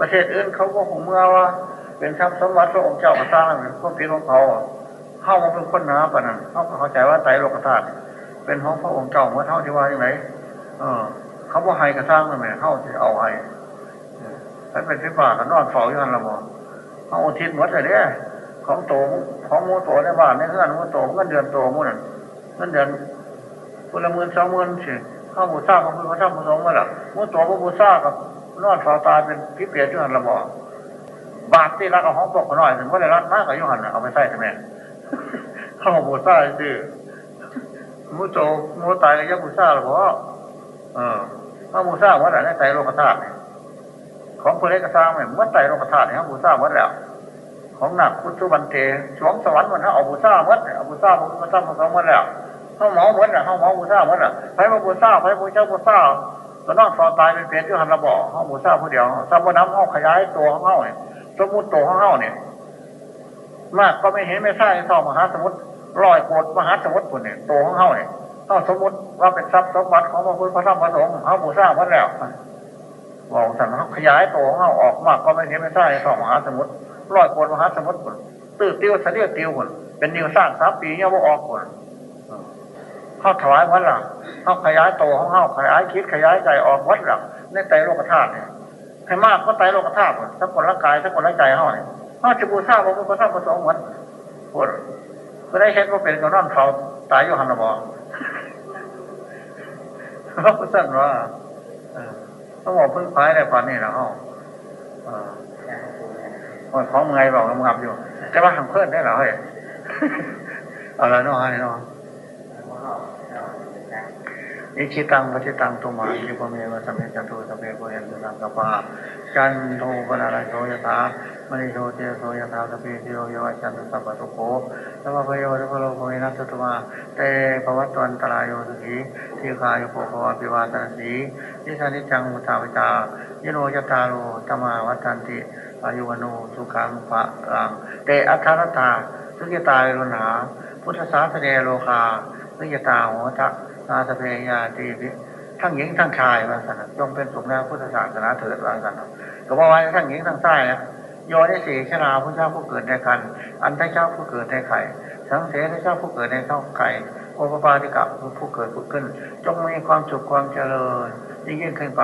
[SPEAKER 1] ประเทศอื่นเขาก็คงเมื่อว่า เป็นทรัพย์สมบัติพระองค์เจ้ามาสร้างเป็นพวกพี่ของเขาเข้ามาเป็นคนน้าปะนั้นเขาเข้าใจว่าไตรโลกธาตุเป็นของพระองค์เจ้าเมื่อเท่าที่ว่าอย่างไรเออ เขาว่าให้กระสร้างมันไหมเข้าที่เอาให้ถ้าเป็นพิบ่ากันนอนเฝ้าอยู่หันละมองเขาอุทิศหมดเลยเนี่ยของโตของมูโตในบ้านในเพื่อนมูโตเงินเดือนโตมูนั่นเงินเดือนคนละหมื่นสองหมื่นสิข้ามูซ่าของคุณพระธรรมพระสงมาละมูโตพระมูซ่ากับนอนเฝ้าตายเป็นพิเปียที่หันละมองบาทที่รักเอาห้องปกหน่อยถึงว่าได้รักมากกว่ายุหันเอาไปใส่ทำไมเข้าบูซ่าดื้อมูโจมูตายก็ยังบูซ่าหรอเออ ถ้าบูซ่าวัดอะไรใจโลกธาตุของพระเล็กสร้างเนี่ยเมื่อใจโลกธาตุเนี่ยบูซ่าวัดแล้ว ของหนักพุทธบันเทสวงสวรรค์มันเอาบูซ่าวัดเอาบูซ่ามันมาตั้งมาสองวัดแล้วเข้าหมอวัดอะเข้าหมอบูซ่าวัดอะใครมาบูซ่าใครบูเจ้าบูซ่าก็นอกฟอตายเป็นเพียรที่หันระบอกห้องบูซ่าผู้เดียวซ้ำว่าน้ำห้องขยายตัวห้องเนี่ยสมมุติโตของเฮาเนี่ยมากก็ไม่เห็นไม่ใช่ท่อมหาสมุทรลอยโกดมหาสมุทรคนเนี่ยโตของเฮาเนี่ย เฮาสมมติว่าเป็นทรัพย์สมบัติของพระพุทธพระธรรมพระสงฆ์เฮาบูชาพันแล้วบอกสั่งเขาขยายโตของเฮาออกมากก็ไม่เห็นไม่ใช่ท่อมหาสมุทรลอยโกดมหาสมุทรคนตื้อติ้วเสดียวติ้วคนเป็นนิวสร้างสามปีเนี่ยว่าออกหมดเขาถวายวัดหลังเขาขยายโตของเขาขยายคิดขยายใจออกวัดหลังในไตโลกธาตุเนี่ยให้มากก็ไตโลกธาตุหมดทั้งคนร่างกายทั้งคนร่างใจเข้าเนี่ยถ้าจะบูชาพระพุทธพระธรรมพระสงฆ์หมดพูดก็ได้เห็นว่าเป็นกับนอนเฝ้าตายอยู่หันละบอ เระพุทธเจ้าว่าต้องบอกพึ่งพายได้ป่านนี้นะฮะของไงบอกกำกับอยู่ แต่ว่าทำเพื่อนได้เหรอเฮ้ยอะไรน้องไรเนาะ อิชิตังปชิตังตุมาอิปเมวะสัมเมจตุสัพเพโกเห็นตุสังกปาจันโทปนาลโยยถามณิโชเจโสยถาสเปติโยยวจันตุสัพพทุโกสัพพโยสัพพโลโกวินัสตุมาเตภวัตตันตรายโยสุขีทีคายุโกภวะปิวาตนสีนิสานิจังมุตาวิตายโนจตาโรธรรมาวัฏันติอายุวโนสุขังภะรังเตอัคารตาสุกิตาลุนาพุทธศาสเนโลคาสุกิตาโหทะ นาสเพยาตีพิทั้งหญิงทั้งชายว่าสันต้องเป็นสุขแล้วพุทธศาสนาเถิดว่าสันก็บอกว่าทั้งหญิงทั้งชายนะโยนิสีชนาผู้เจ้าผู้เกิดในคันอันทเจ้าผู้เกิดในไข่สังเสริเจ้าผู้เกิดในเท้าไข่โอปปาติกะผู้เกิดผู้ขึ้น จงมีความสุขความเจริญยิ่งยิ่งขึ้นไป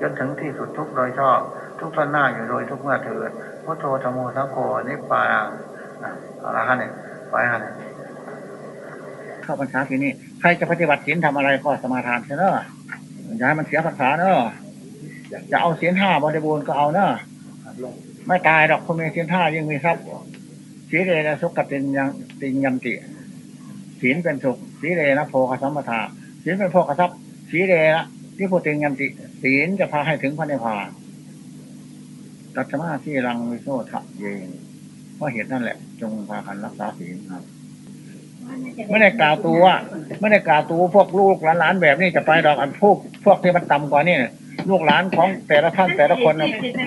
[SPEAKER 1] จนถึงที่สุดทุกโดยชอบ ทุกท่านหน้าอยู่โดยทุกเมื่อเถิดพุทโธธรรมโมสังโฆนิพพานังอรฮะเนี่ยไปฮะเนี่ย เข้าพรรษาทีนี้ใครจะปฏิบัติศีลทำอะไรก็สมาทานเถอะเนอะอย่าให้มันเสียพรรษาเนอะจะเอาศีลห้าบริบูรณ์ก็เอาเนอะไม่ตายดอกคนมีศีลห้ายังมีทรัพย์สีเรนะสุขติยังติยันติศีลเป็นสุขสีเรนะโพคสัมปทาศีลเป็นโพคทรัพย์สีเรนะที่พูดถึงยันติศีลจะพาให้ถึงพระนิพพานตัชมาที่รังวิโสทะเยงเพราะเหตุนั่นแหละ จงพากันรักษาศีลครับ ไม่ได้กล่าวตัวไม่ได้กล่าวตัวพวกลูกหลานแบบนี้จะไปดอกอันพวกพวกที่มันต่ำกว่านี่ลูกหลานของแต่ละท่านแต่ละคน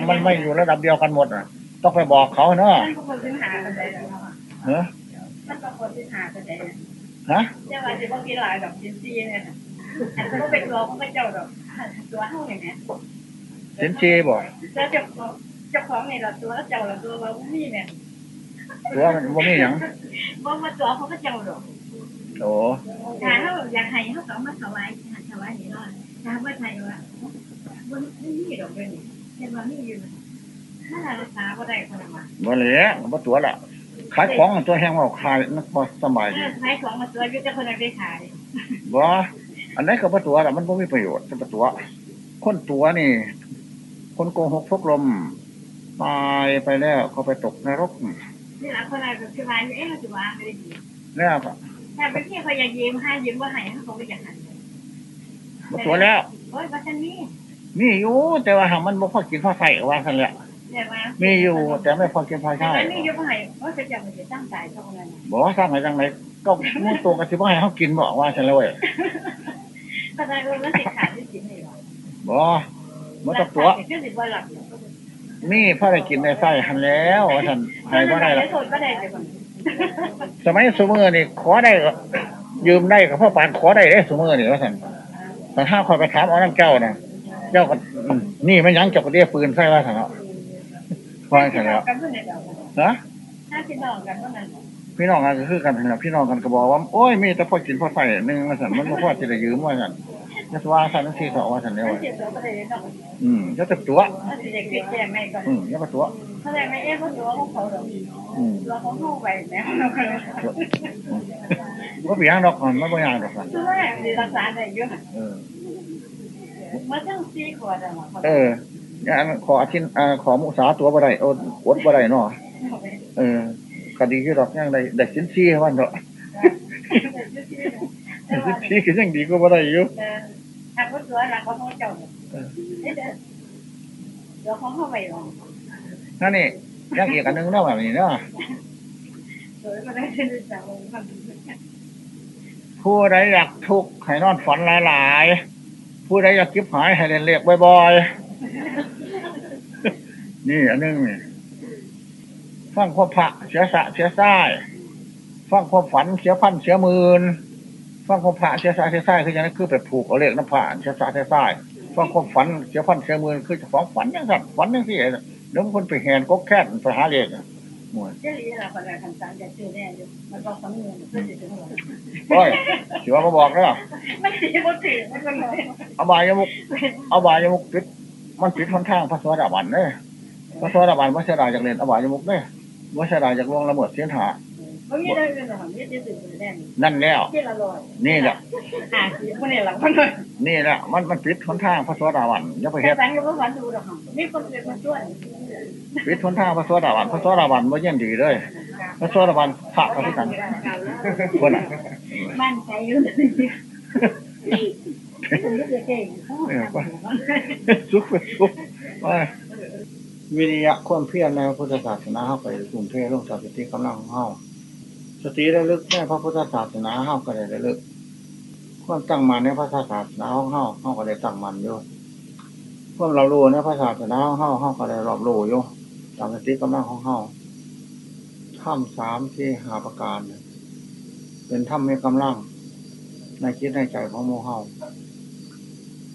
[SPEAKER 1] มันไม่อยู่ระดับเดียวกันหมดอะต้องไปบอกเขาเนาะ
[SPEAKER 2] ท่านก็คนที่หากันได้แล้ว
[SPEAKER 1] เฮ้
[SPEAKER 2] ท่านก็คนที่หากันได้
[SPEAKER 1] ฮะ
[SPEAKER 2] เจ้าว่าจะต้อกินหลายดอกจินซีเนี่ยอันก็เป็นตัวของเจ้าดอกตัวเท่าอย่างเนี้ย
[SPEAKER 1] เซนซีบอก
[SPEAKER 2] เจ้าของเจ้าของนี่ละตัวเจ้าละตัวเราพี่เนี่ย
[SPEAKER 1] ตัวมันว่ามีหยัง
[SPEAKER 2] ว่ามาตัวของพระเจ้าดอก
[SPEAKER 1] โอ้
[SPEAKER 2] ถ้าเขาอยากให้เขาต้องมาถวายถวายนี่เนาะถ้าว่าไทยว่ามันไม่มีดอกเลยนี่เห็นว่ามีอยู่ถ้าเรารักษาก็ได้คนละมา
[SPEAKER 1] บ่เหละบ่ตัวละขายของตัวแห้งว่าขายนักพอสบาย
[SPEAKER 2] เอ
[SPEAKER 1] ดี
[SPEAKER 2] อใช้ของมาตัวยุติคนละได้ขาย
[SPEAKER 1] บ่อันไหนก็บ่ตัวละมันบ่มีประโยชน์จะบ่ตัวคนตัวนี่ คนโกหกพกลมตายไปแล้วเขาไปตกนรก
[SPEAKER 2] นี่หละคนละก็คือว่าเอ๊ะเราจะวางไม่ได้ดี
[SPEAKER 1] แล้ว
[SPEAKER 2] แต่เป็นที่เขาอยากยืมให้ยืมว่าให้เขาก็อยากหัน
[SPEAKER 1] บ่ตัวแล้ว
[SPEAKER 2] โอ้ยว่าฉันนี่
[SPEAKER 1] มีอยู่แต่ว่าหามันบ่พอกินพอใส่ว่าซั่นแหละ
[SPEAKER 2] แต่ว่า
[SPEAKER 1] มีอยู่แต่ไม่พอกินพอ
[SPEAKER 2] แต่
[SPEAKER 1] ใช้
[SPEAKER 2] ว่านี่ยืมให้เพราะจะจับมันจะตั้งใจเท่านั้น
[SPEAKER 1] บอกว่าสร้างไหนจังไหนก็มุ่งตัวกันสิบ่ให้เขากินบอกว่าซั่นเลย
[SPEAKER 2] แต่ในเรื่องนั้นสิขาดที่สินนี่หรอ
[SPEAKER 1] บ่บ่ต้องตัว
[SPEAKER 2] คือสิบ่หลับ
[SPEAKER 1] มีพ่อได้กินได้ใส่หันแล้วว่าซั่นให้บ่ได้ละ
[SPEAKER 2] โทษก็ได้แต่ก่อน
[SPEAKER 1] สมัยซุมื้อนี่ขอได้ก็ยืมได้ก็พ่อปานขอได้เด้ซุมื้อนี่ว่าซั่นแต่ถ้าคอยไปถามเอาน้ำเจ้าน่ะเจ้าก็อืมนี่มันหยังเจ้าก็เรียกปืนใส่ว่าซั่นเนาะว่าซั่นแล้ว
[SPEAKER 2] กันเพื่อนเดียว
[SPEAKER 1] ฮะ
[SPEAKER 2] ถ้าพี่น้องกันเท่านั้น
[SPEAKER 1] พี่น้องกันก็คือกันนั่นล่ะพี่น้องกันก็บอกว่าโอ้ยมีแต่พอกินพอใส่หนึงว่าซั่นมันบ่พอสิได้ยืมว่าซั่น จะว่าซั่นจังซี่เขาว่าซั่นแล้ว
[SPEAKER 2] ไม่
[SPEAKER 1] ว่า
[SPEAKER 2] เจ็บตัวก็ได้เนาะ
[SPEAKER 1] อืมจะจับตัว
[SPEAKER 2] ถ้าสิเด็กเด็กแก่ไม่ก่อน
[SPEAKER 1] อืมจะมาตัว
[SPEAKER 2] ถ้าได้ไม่เอ๊ะเขาตัวของเขาหรอก
[SPEAKER 1] อืม
[SPEAKER 2] เราของเขาไปแม่เราก็เลย
[SPEAKER 1] ก็ปียางดอกมันไม่ปียางดอกนะ
[SPEAKER 2] คือว่รักษาได้เยอะ
[SPEAKER 1] เออ
[SPEAKER 2] มาตั้งสี่ขวดอะ
[SPEAKER 1] เอออันขออาทินอ่าขอมุสาตัวบ่ได้โอดอดบ่ได้เนาะเออคดีที่ดอกยังได้ได้สินซีวันเนาะสินซีก็ยังดีกว่าบ่ได้อยู่
[SPEAKER 2] ทางคนตัวหลังของเขาเจ้าเดี๋ยวของเขาไปหรอ
[SPEAKER 1] นั่นนี่ยังอีกอันหนึงเนาะแบบนี้เนาะ
[SPEAKER 2] สวยมาได้เป็นสาวมัน
[SPEAKER 1] ผู้ใดอยากทุกข์ให้นอนฝันหลายๆ ผู้ใดอยากเก็บหายให้เล่นเรียกบ่อยๆ นี่อันหนึงนี่ฟังความพระเสียสะเสียส้ายฟังความฝันเสียพันเสียหมื่น ฟังความพระเสียสะเสียส้ายคืออย่างนั้นคือไปผูกเอาเลขน้ำผ่านเสียสะเสียส้ายฟังความฝันเสียพันเสียหมื่นคือเจะของฝันอยังสัตว์ฝันอยังที่เดี๋ยวคนไปแหนกกแค่นไปหาเลขอะหมวย
[SPEAKER 2] เจลีเราคนละคำสั่งจะซื้อแน่อยู่มันบอกสำเนียงเพื่อจะซื้อหวย
[SPEAKER 1] โอ้ยถือว่ามาบอกแล้ว
[SPEAKER 2] มันถือว่าถือมันเป็นเลย
[SPEAKER 1] เอาบายมุกเอาบายมุกปิดมันปิดค่อนข้างพระสวัสดิบันเนี่ยพระสวัสดิบันไม่ใช่ได้จากเรียนเอาบายมุกเนี่ยไม่ใช่ได้จากล่วงละเมิดเสียนหา
[SPEAKER 2] เขาไม่ได้เป็นของนี่จะซื้อแน่
[SPEAKER 1] นั่นแล้ว
[SPEAKER 2] ที่ละลอย
[SPEAKER 1] นี่แหละ
[SPEAKER 2] หาซื้อพวกนี้หลังมันเลย
[SPEAKER 1] นี่แหละมันมันปิดค่อนข้างพระสวัสดิบันอย่าไป
[SPEAKER 2] แต่
[SPEAKER 1] เฮ็ด
[SPEAKER 2] สังก็ไม่ฟันดูหรอกนี่คนเกิดมาช่วย
[SPEAKER 1] ปิดค่อนข้างพระสวัสดิบันพระสวัสดิบันไม่เยี่ยมดีเลยพระสวัสดิบันพระกับพี่กันคนอะ
[SPEAKER 2] มั่นใจอยู่เลยมันก็จะเก่ง
[SPEAKER 1] สุขสุขว่าวิริยะความเพียรในพระพุทธศาสนาเข้าไปกลุ่มเทศลงจากสติกำลังของเฮา สติได้ลึกในพระพุทธศาสนาเฮาก็ได้ได้ลึกความตั้งมันในพระศาสนาของเฮาเฮาก็ได้ตั้งมันอยู่ความเรารู้ในพระศาสนาของเฮาเฮาก็ได้รอบรู้อยู่ตามสติกำลังของเฮาถ้ำสามที่หาประการเป็นถ้ำมีกำลังในคิดในใจของโมเฮา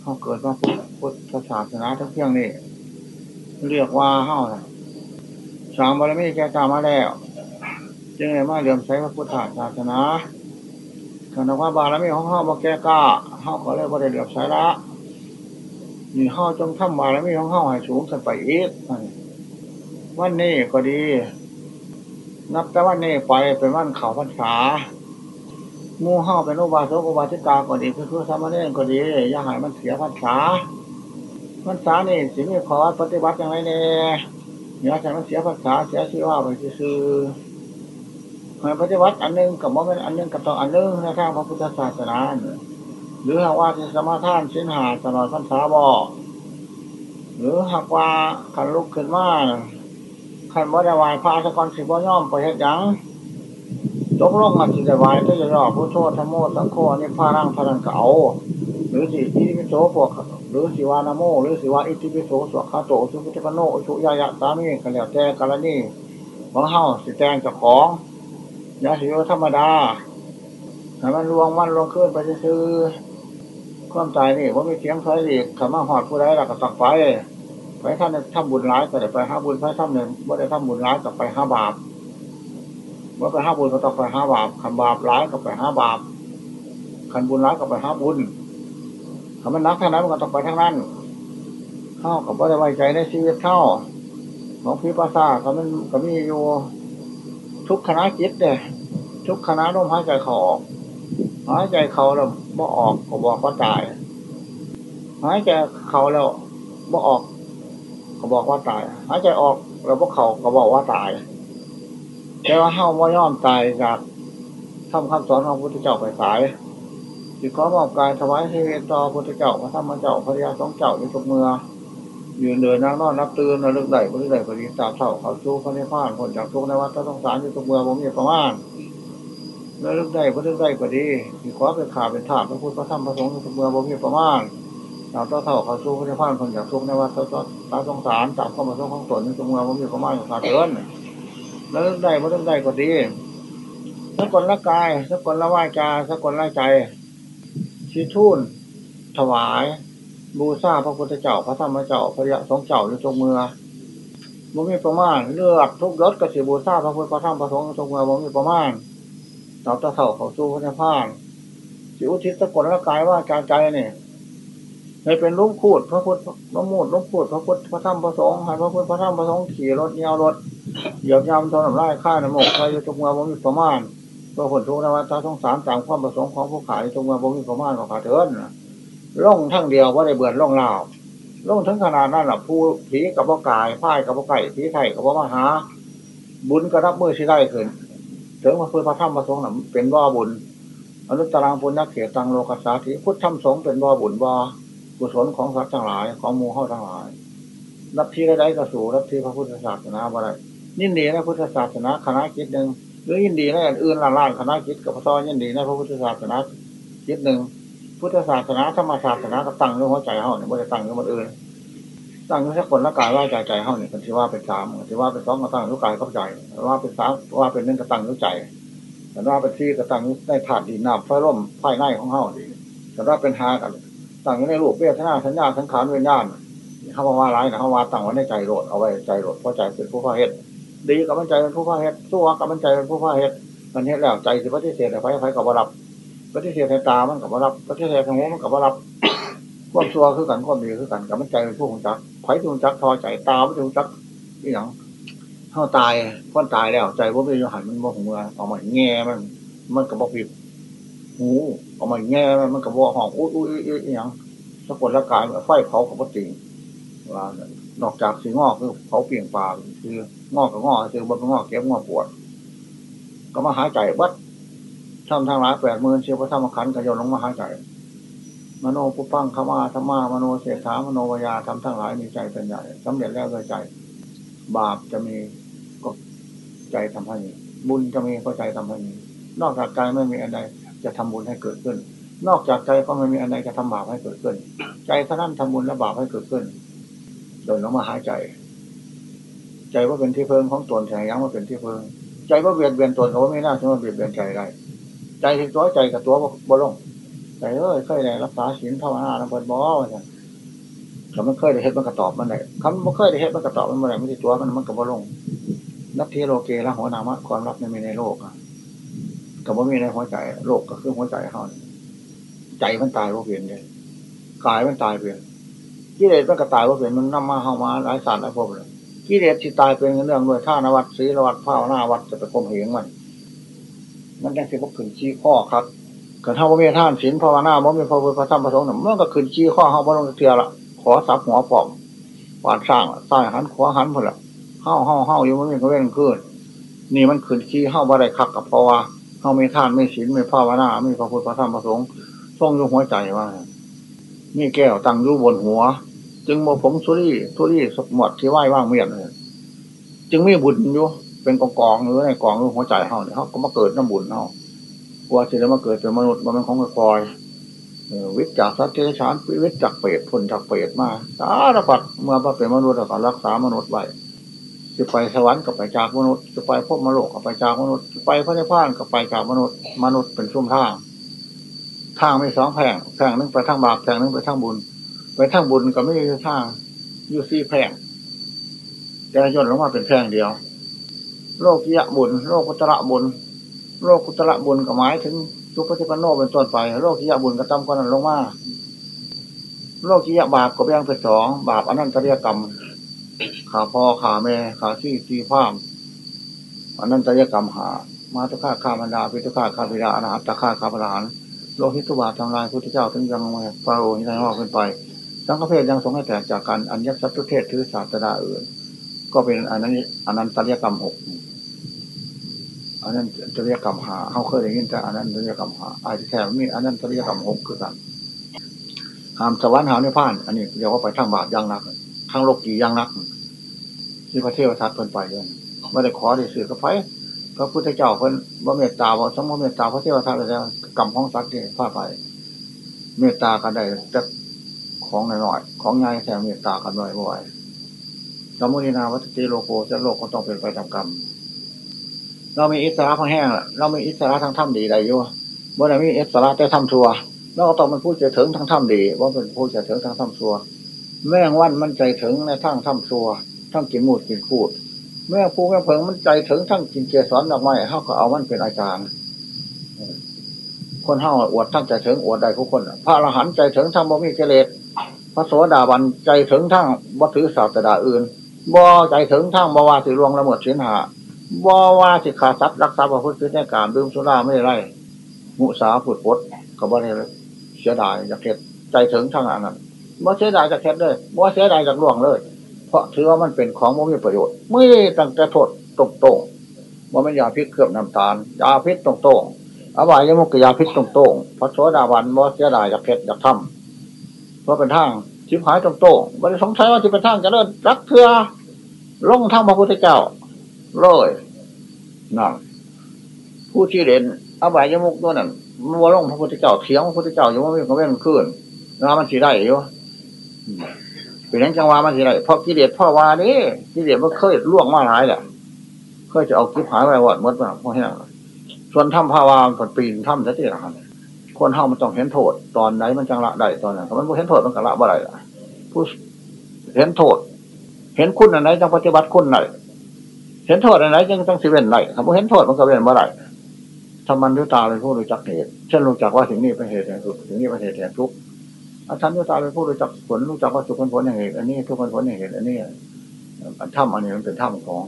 [SPEAKER 1] เขาเกิดมาพุทธศาสนาทั้งเพียงนี้เรียกว่าเฮานะสามบารมีแก่กล้ามาแล้ว จึงเลยมาเลื่อมใสพระพุทธศาสนาขณะว่าบารมีของเฮาบ่แก่กล้าเฮาก็เลยบ่ได้เลื่อมใสละนี่เฮาจงทำบารมีของเฮาให้สูงขึ้นไปอีกวันนี้ก็ดี นับแต่วันนี้ไปเป็นวันเขาพรรษามู่เฮาเป็นอุบาสกอุบาสิกาก็ดีคือคือสามเณรก็ดีอย่าให้มันเสียพรรษาพรรษานี่สิมีขอปฏิบัติอย่างไรเนี่ยอย่าให้มันเสียพรรษาเสียชีวะไปซื่อ ๆให้ปฏิบัติอันหนึงกับว่าเป็นอันหนึงกับต้องอันหนึงในทางพระพุทธศาสนาหรือหากว่าที่สมาทานสินหาตลอดพรรษาบ่หรือหากว่าขันลุกขึ้นมาขันบ่ได้ไหวพระสกรสิบ่ย่อมไปเฮ็ดยังตกลงกันสิได้ไหวก็จะรอผู้โทษธรรมโมสังโฆนี่พาร่างพารังเก่าหรือสิอิติปิโสพวกหรือสิวานาโมหรือสิวาอิติปิโสสวดคาโตสุพิจปโนอุชุยายะสามีกันแล้วแต่กรณีของเฮาสิแตงเจ้าของ ยาสิโยธรรมดาให้มันลวงมันลวงขึ้นไปซื้อความตายนี่ว่ามีเสียงไฟอีกขมาหอดผู้ใดหลักก็ตักไปไปท่านทำบุญร้ายก็ได้ไปห้าบุญไปทำหนึ่งว่าได้ทำบุญร้ายก็ไปห้าบาปเมื่อไปห้าบุญก็ต้องไปห้าบาปขันบาปร้ายก็ไปห้าบาปขันบุญร้ายก็ไปห้าบุญขันมันนักทางนั้นมันก็ต้องไปทางนั้นเข้ากับว่าได้ไว้ใจในชีวิตเข้าของพิปัสสาก็มันก็มีอยู่ ทุกคณะจิตเนี่ยทุกคณะลมหายใจเขาออกหายใจเขาแล้วบ่ออกก็บอกว่าตายหายใจเขาแล้วบ่ออก ก็บอกว่าตายหายใจออกแล้วบ่เขาก็บอกว่าตายแต่ว่าเฮาว่ายอมตายจากทำคำสอนของพระพุทธเจ้าไปสายสิขอมอบกายถวายให้ต่อพระพุทธเจ้าพระธรรมเจ้าพระยาสองเจ้าในทุกเมือ ยืนเดินนั่งนอนนับตื่นระลึกได้ระลึกได้ปฏิสาเท่าเขาสู้พระนิพพานคนจากทุกในวัดต้องสารอยู่ทุกเมืองผมมีประมาณระลึกได้ระลึกได้ก็ดีสิขอเป็นขาเป็นถาดพระพุทธพระธรรมพระสงฆ์ทุกเมืองผมมีประมาณจาเท่าเท่าเขาสู้พระนิพพานคนจากทุกในวัดต้องสารจากข้อมาสงของตนในทุกเมืองผมมีประมาณขาดเกินแล้วได้บ่ต้องได้ก็ดีสกลละกายสกลละวาจาสกลละใจชีทูนถวาย บูชาพระพุทธเจ้าพระธรรมเจ้าพระยะสงเจ้าหรือทรงเมือบ่มีประมาณเลือดทุกรถกสิบูชาพระพุทธพระธรรมพระสงฆ์ทรงเมือบ่มีประมาณเราตะเถ่าเขาสู้พระนิพพานสิอุทิศสกลละกายว่าจารใจนี่ให้เป็นลุ่มขูดพระพุทธลุ่มมูดลุ่มขูดพระพุทธพระธรรมพระสงฆ์ให้พระพุทธพระธรรมพระสงฆ์ขี่รถเงารถเหยียบยำทนน้ำลายข้าน้ำมกใครอยู่ตรงเมืองบ่มีประมาณตัวผลทุกนวัตาสงสารตามความประสงค์ของผู้ขายตรงเมืองบ่มีประมาณของขาเถิน ล่องทั้งเดียวว่าได้เบื่อล่องลาวล่องทั้งขนาดนั้นแหละผู้ผีกับพ่อกายพ่ายกับพ่อไก่ผีไทยกับพ่อมหา บุญกระดับมือที่ได้ขึ้นถึงมาเพื่อพระธรรมประสงค์นะเป็นบ่อบุญอนุตตรังปุญญเขตังโลกัสสาธิพุทธธรรมสงฆ์เป็นบ่อบุญบ่อกุศลของสัตว์ทั้งหลาย ของมูเข้าทั้งหลายรับที่ได้กระสู่รับที่พระพุทธศาสนาบ่ได้ยินดีในพุทธศาสนาคณะคิดหนึ่งหรือยินดีในอันอื่นล้านล้านคณะคิดกับพระซ้อยินดีในพระพุทธศาสนาคิดหนึ่ง พุทธศาสนาธรรมศาสนาก็ตั้งเรื่องหัวใจเฮาเนี่ยไม่ได้ตั้งเรื่องมันอื่นตั้งเรื่องสักคนละกายว่าใจใจเฮาเนี่ยเป็นที่ว่าเป็นสามที่ว่าเป็นสองก็ตั้งรู้กายกับใจว่าเป็นสามว่าเป็นหนึ่งก็ตั้งรู้ใจแต่ว่าเป็นที่ก็ตั้งในถาดดินน้ำไฟร่มไฟในของเฮาแต่ว่าเป็นหากันตั้งในรูปเวทนาสัญญาสังขารเวียนญาณเขาบอกว่าร้ายนะเขาว่าตั้งไว้ในใจโรดเอาไว้ใจโรดเพราะใจเป็นผู้พาเหตุดีกับมันใจเป็นผู้พาเฮ็ดสู้กับมันใจเป็นผู้พาเฮ็ดมันเฮ็ดแล้วใจสิปฏิเสธไฟไฟกับบ่รับ ปฏิเสธตามันกับบ่รับปฏิเสธทางหูมันกับบ่รับความชัวคือกันความดีคือกันกับมันใจเป็นผู้ของจักไฟที่ของจักทอใจตาไม่ที่ของจักนี่อย่างเท่าตายพ้นตายแล้ว ใจว่าไม่ยหันมันบ่ของมือเอามาแง่มัน มันกับบ่ผิดหูเอามาแง่มันมันกับบ่ห้องอุ้ยอุ้ยอุ้ยอย่างสะกดละกายไฟเผากับบ่ติงว่านอกจากสีงอกคือเผาเปลี่ยงปลาคืองอกกับงอกคือบนงอกเก็บงอกปวด ก็มาหาใจวัด ทำทางร้ายแปดหมื่นเชียวพระธรรมขันธ์ก็โยนลงมาหาใจมโนปุปังขมาธรรมามโนเสถามโนวิยาทำทั้งหลายมีใจเป็นใหญ่สำเร็จแล้วโดยใจ บาปจะมีก็ใจทำให้มีบุญจะมีก็ใจทำให้มีนอกจากใจไม่มีอันใดจะทำบุญให้เกิดขึ้น นอกจากใจก็ไม่มีอันใดจะทำบาปให้เกิดขึ้น ใจเท่านั้นทำบุญและบาปให้เกิดขึ้นโดยลงมาหายใจ ใจว่าเป็นที่เพิงของตนแสงยังว่าเป็นที่เพิง ใจว่าเบียดเบียนตนเขาไม่น่าจะมาเบียดเบียนใจได้ ใจที่ตัวใจกับตัวบ่ลงใจเอ้ยเคยได้รักษาศีลภาวนาแล้วเปิดบ่ว่าจังถ้ามันเคยได้เฮ็ดมันก็ตอบมันได้คำมันเคยได้เฮ็ดมันก็ตอบมันบ่ได้ไม่ใช่ตัวมันมันก็บ่ลงนับทีโลเกละหัวนามะความลับไม่มีในโลกอะก็บ่มีในหัวใจ โลกก็คือหัวใจเขาใจมันตายว่าเปลี่ยนเลยกายมันตายเปลี่ยนกิเลสมันก็ตายว่าเปลี่ยนมันนำมาเข้ามาหลายศารหลายภพเลยกิเลสที่ตายเป็นเรื่องด้วยท่านวัดศีลวัดภาวนาวัดจะไปคมเหงมัน มันได้สิบกขึ้นชี้ข้อครับเกิดเท่าว่ามีท่านศีลภาวนาบ่มีพระพุทธพระธรรมพระสงฆ์มันก็ขึ้นชี้ข้อเขาบ่ลงเทียละขอสับหัวปอมหวานสร้างสร้างหันขวาหันพอละเฮาเฮาเฮาอยู่มันมีก็เว้นขึ้นนี่มันขึ้นชี้เฮาบ่ได้คักกับเพราะว่าเฮามีท่านไม่ศีลไม่ภาวนาไม่พระพุทธพระธรรมพระสงฆ์ทรงอยู่หัวใจว่ามีแก้วตั้งอยู่บนหัว จึงโมผมสุรีสุรีสมดที่ไหว้ว่างเมียนเลยจึงมีบุญอยู่ เป็นกองกองอยู่ในกองอยู่หัวใจเขาเนี่ยเขาก็มาเกิดน้ำบุญเขากลัวจะได้มาเกิดเป็นมนุษย์มันเป็นของคอยวิทย์จากสัตว์เทฉานวิทย์จากเปรตผลจากเปรตมาสารพัดเมื่อมาเป็นมนุษย์แล้วก็รักษามนุษย์ไว้จะไปสวรรค์กับไปจากมนุษย์จะไปพบมโลกกับไปจากมนุษย์จะไปพระนิพพานกับไปจากมนุษย์ มนุษย์เป็นชุ่มทางทางไม่สองแผงแผงนึงไปทางบาปแผงนึงไปทางบุญ ไปทางบุญก็ไม่ใช่ทางอยู่สี่แผงแต่ย่นลงมาเป็นแผงเดียว โลกียะบุญโลกุตระบุญโลกุตระบุญก็หมายถึงทุกปฏิปันโนเป็นต้นไปโลกียะบุญก็ตั้มก้อนนั้นลงมาโลกียะบาปก็แบ่งเป็นสองบาปอนันตริยกรรมขาพ่อขาแม่ขาที่ที่พามอนันตริยกรรมหา มาตุฆ่าข้ามันดาพิทุฆ่าข้าพิดาอนาหัตตฆ่าข้าพระหานโลหิตุบาทำลายพุทธเจ้าถึงยังมาฟาโรห์ที่ได้หอกขึ้นไปสังฆเพศยังสงให้แตกจากการอัญญสัตตุเทศถือศาสดาอื่น ก็เป็นอันนั้นอันนั้นตริยกรรมหก อันนั้นตริยกรรมหาเขาเคยได้ยินแต่อันนั้นตริยกรรมหาอาจจะแค่มีอันนั้นตริยกรรมหกคือกันหามสวรรค์หามนิพาน อันนี้เรียกว่าไปทางบาปยังนักทางโลกียังนักที่พระเทวทัตเพิ่นไปเลยไม่ได้ขอได้สื่อกระไฟพระพุทธเจ้าเพิ่นว่าเมตตาว่าสมมติเมตตาพระเทวทัตแล้วกรรมของสัตว์ที่พาไป เมตตากันได้จะของหน่อยๆของใหญ่แถมเมตตากันหน่อยบ่อยสมุนีนาวัตติโลโกจะโลกก็ต้องเป็นไปตามกรรม เรามีอิสระพอแห้งเรามีอิสระทางถ้ำดีใดอยู่เมื่อไหร่มีอิสระแต่ทำชัวเราต้องเป็นผู้จะถึงทางถ้ำดีว่าเป็นผู้จะถึงทางถ้ำชัวแม่งวันมันใจถึงในทางถ้ำชัวทั้งกินมูดกินคูดเมื่อผู้แม่เพิงมันใจถึงทั้งกินเกสรดอกไม้เขาก็เอามันเป็นอาจารย์คนเฮาอวดทั้งใจถึงอวดได้ทุกคน พระอรหันต์ใจถึงทั้งบ่มีกิเลสพระโสดาบันใจถึงทั้งบ่ถือศาสดาอื่นบ่ใจถึงทั้งบ่ว่าสิลวงละเมิดศีลหา บ่ว่าสิขาทรัพย์รักทรัพย์ประพฤติในการดื่มสุราไม่ได้ไรมุสาผุดพดก็บ่ได้เสียดายจากเข็ดใจถึงทั้งอันนั้นบ่เสียดายจากเข็ดเลยบ่เสียดายจากล่วงเลย เพราะถือว่ามันเป็นของไม่มีประโยชน์ไม่ตั้งแต่โทษตรงตรงว่ามันยาพิษเคลือบน้ำตาลยาพิษตรงตรงอบายยมุกยาพิษตรงตรงพระโสดาบันบ่เสียดายจากเข็ดจากถ้ำเพราะเป็นทางชิบหายตรงโต้บริสงสัยว่าจะเป็นทางจะเลิศรักเถื่อลงทางพระพุทธเจ้า เลยนั่นผู้ที่เด่นอบายยมุกตัวนั้นมัว่าลงพระพุทธเจ้าเถียงพระพุทธเจ้าอยู่ว่าไม่ก็เว้นขึ้นงานมันสีได้อยู่เป็นยังจังหวะมันสีได้เพราะกิเลสพ่อวานี่กิเลสมันเคยล่วงมาหลายแหละเคยจะเอาคิบหายไปวัดมดมาเพราะแห้งส่วนถ้ำภาวาผลปีนถ้ำจะที่ไหนคนเฮามันต้องเห็นโทษ ตอนไหนมันจังละได้ตอนนั้นถ้ามันเห็นโทษมันก็ละบ่ได้ละผู้เห็นโทษ เห็นคุณอันไหนจังปฏิบัติคุณไหน เห็นโทษอะไรจึงต้องสิเว้นไรคำว่าเห็นโทษมันก็เว้นเมื่อไรทำมันด้วยตาเป็นผู้รู้จักเหตุ เช่นรู้จักว่าสิ่งนี้เป็นเหตุแห่งสุขสิ่งนี้เป็นเหตุแห่งทุกข์อาจารย์ด้วยตาเป็นผู้รู้จักผลรู้จักว่าสุขเป็นผลแห่งเหตุอันนี้ทุกข์เป็นผลแห่งเหตุอันนี้ถ้ำอันนี้มันเป็นถ้ำของ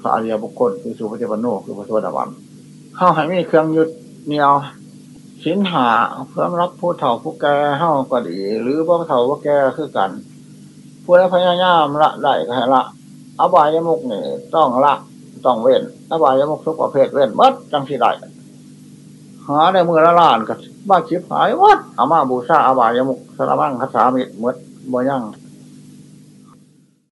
[SPEAKER 1] พระอริยบุคคลคือสุปฏิปันโนคือพระโสดาบันเข้าให้มีเครื่องยึดเหนี่ยวสินหาเพื่อรับผู้เฒ่าผู้แก่เฮาก็ดี หรือผู้เฒ่าผู้แก่คือกันผู้ใดพยายามละได้ก็ให้ละ อบายมุกนี่ต้องละต้องเว้นอบายมุกทุกประเภทเว้นหมัดจังสิได้หาในมือละล้านกับ้าชิบหายวัดเอามาบูชาอบายมุกสารบังคาสามิดหมดบ่ยัง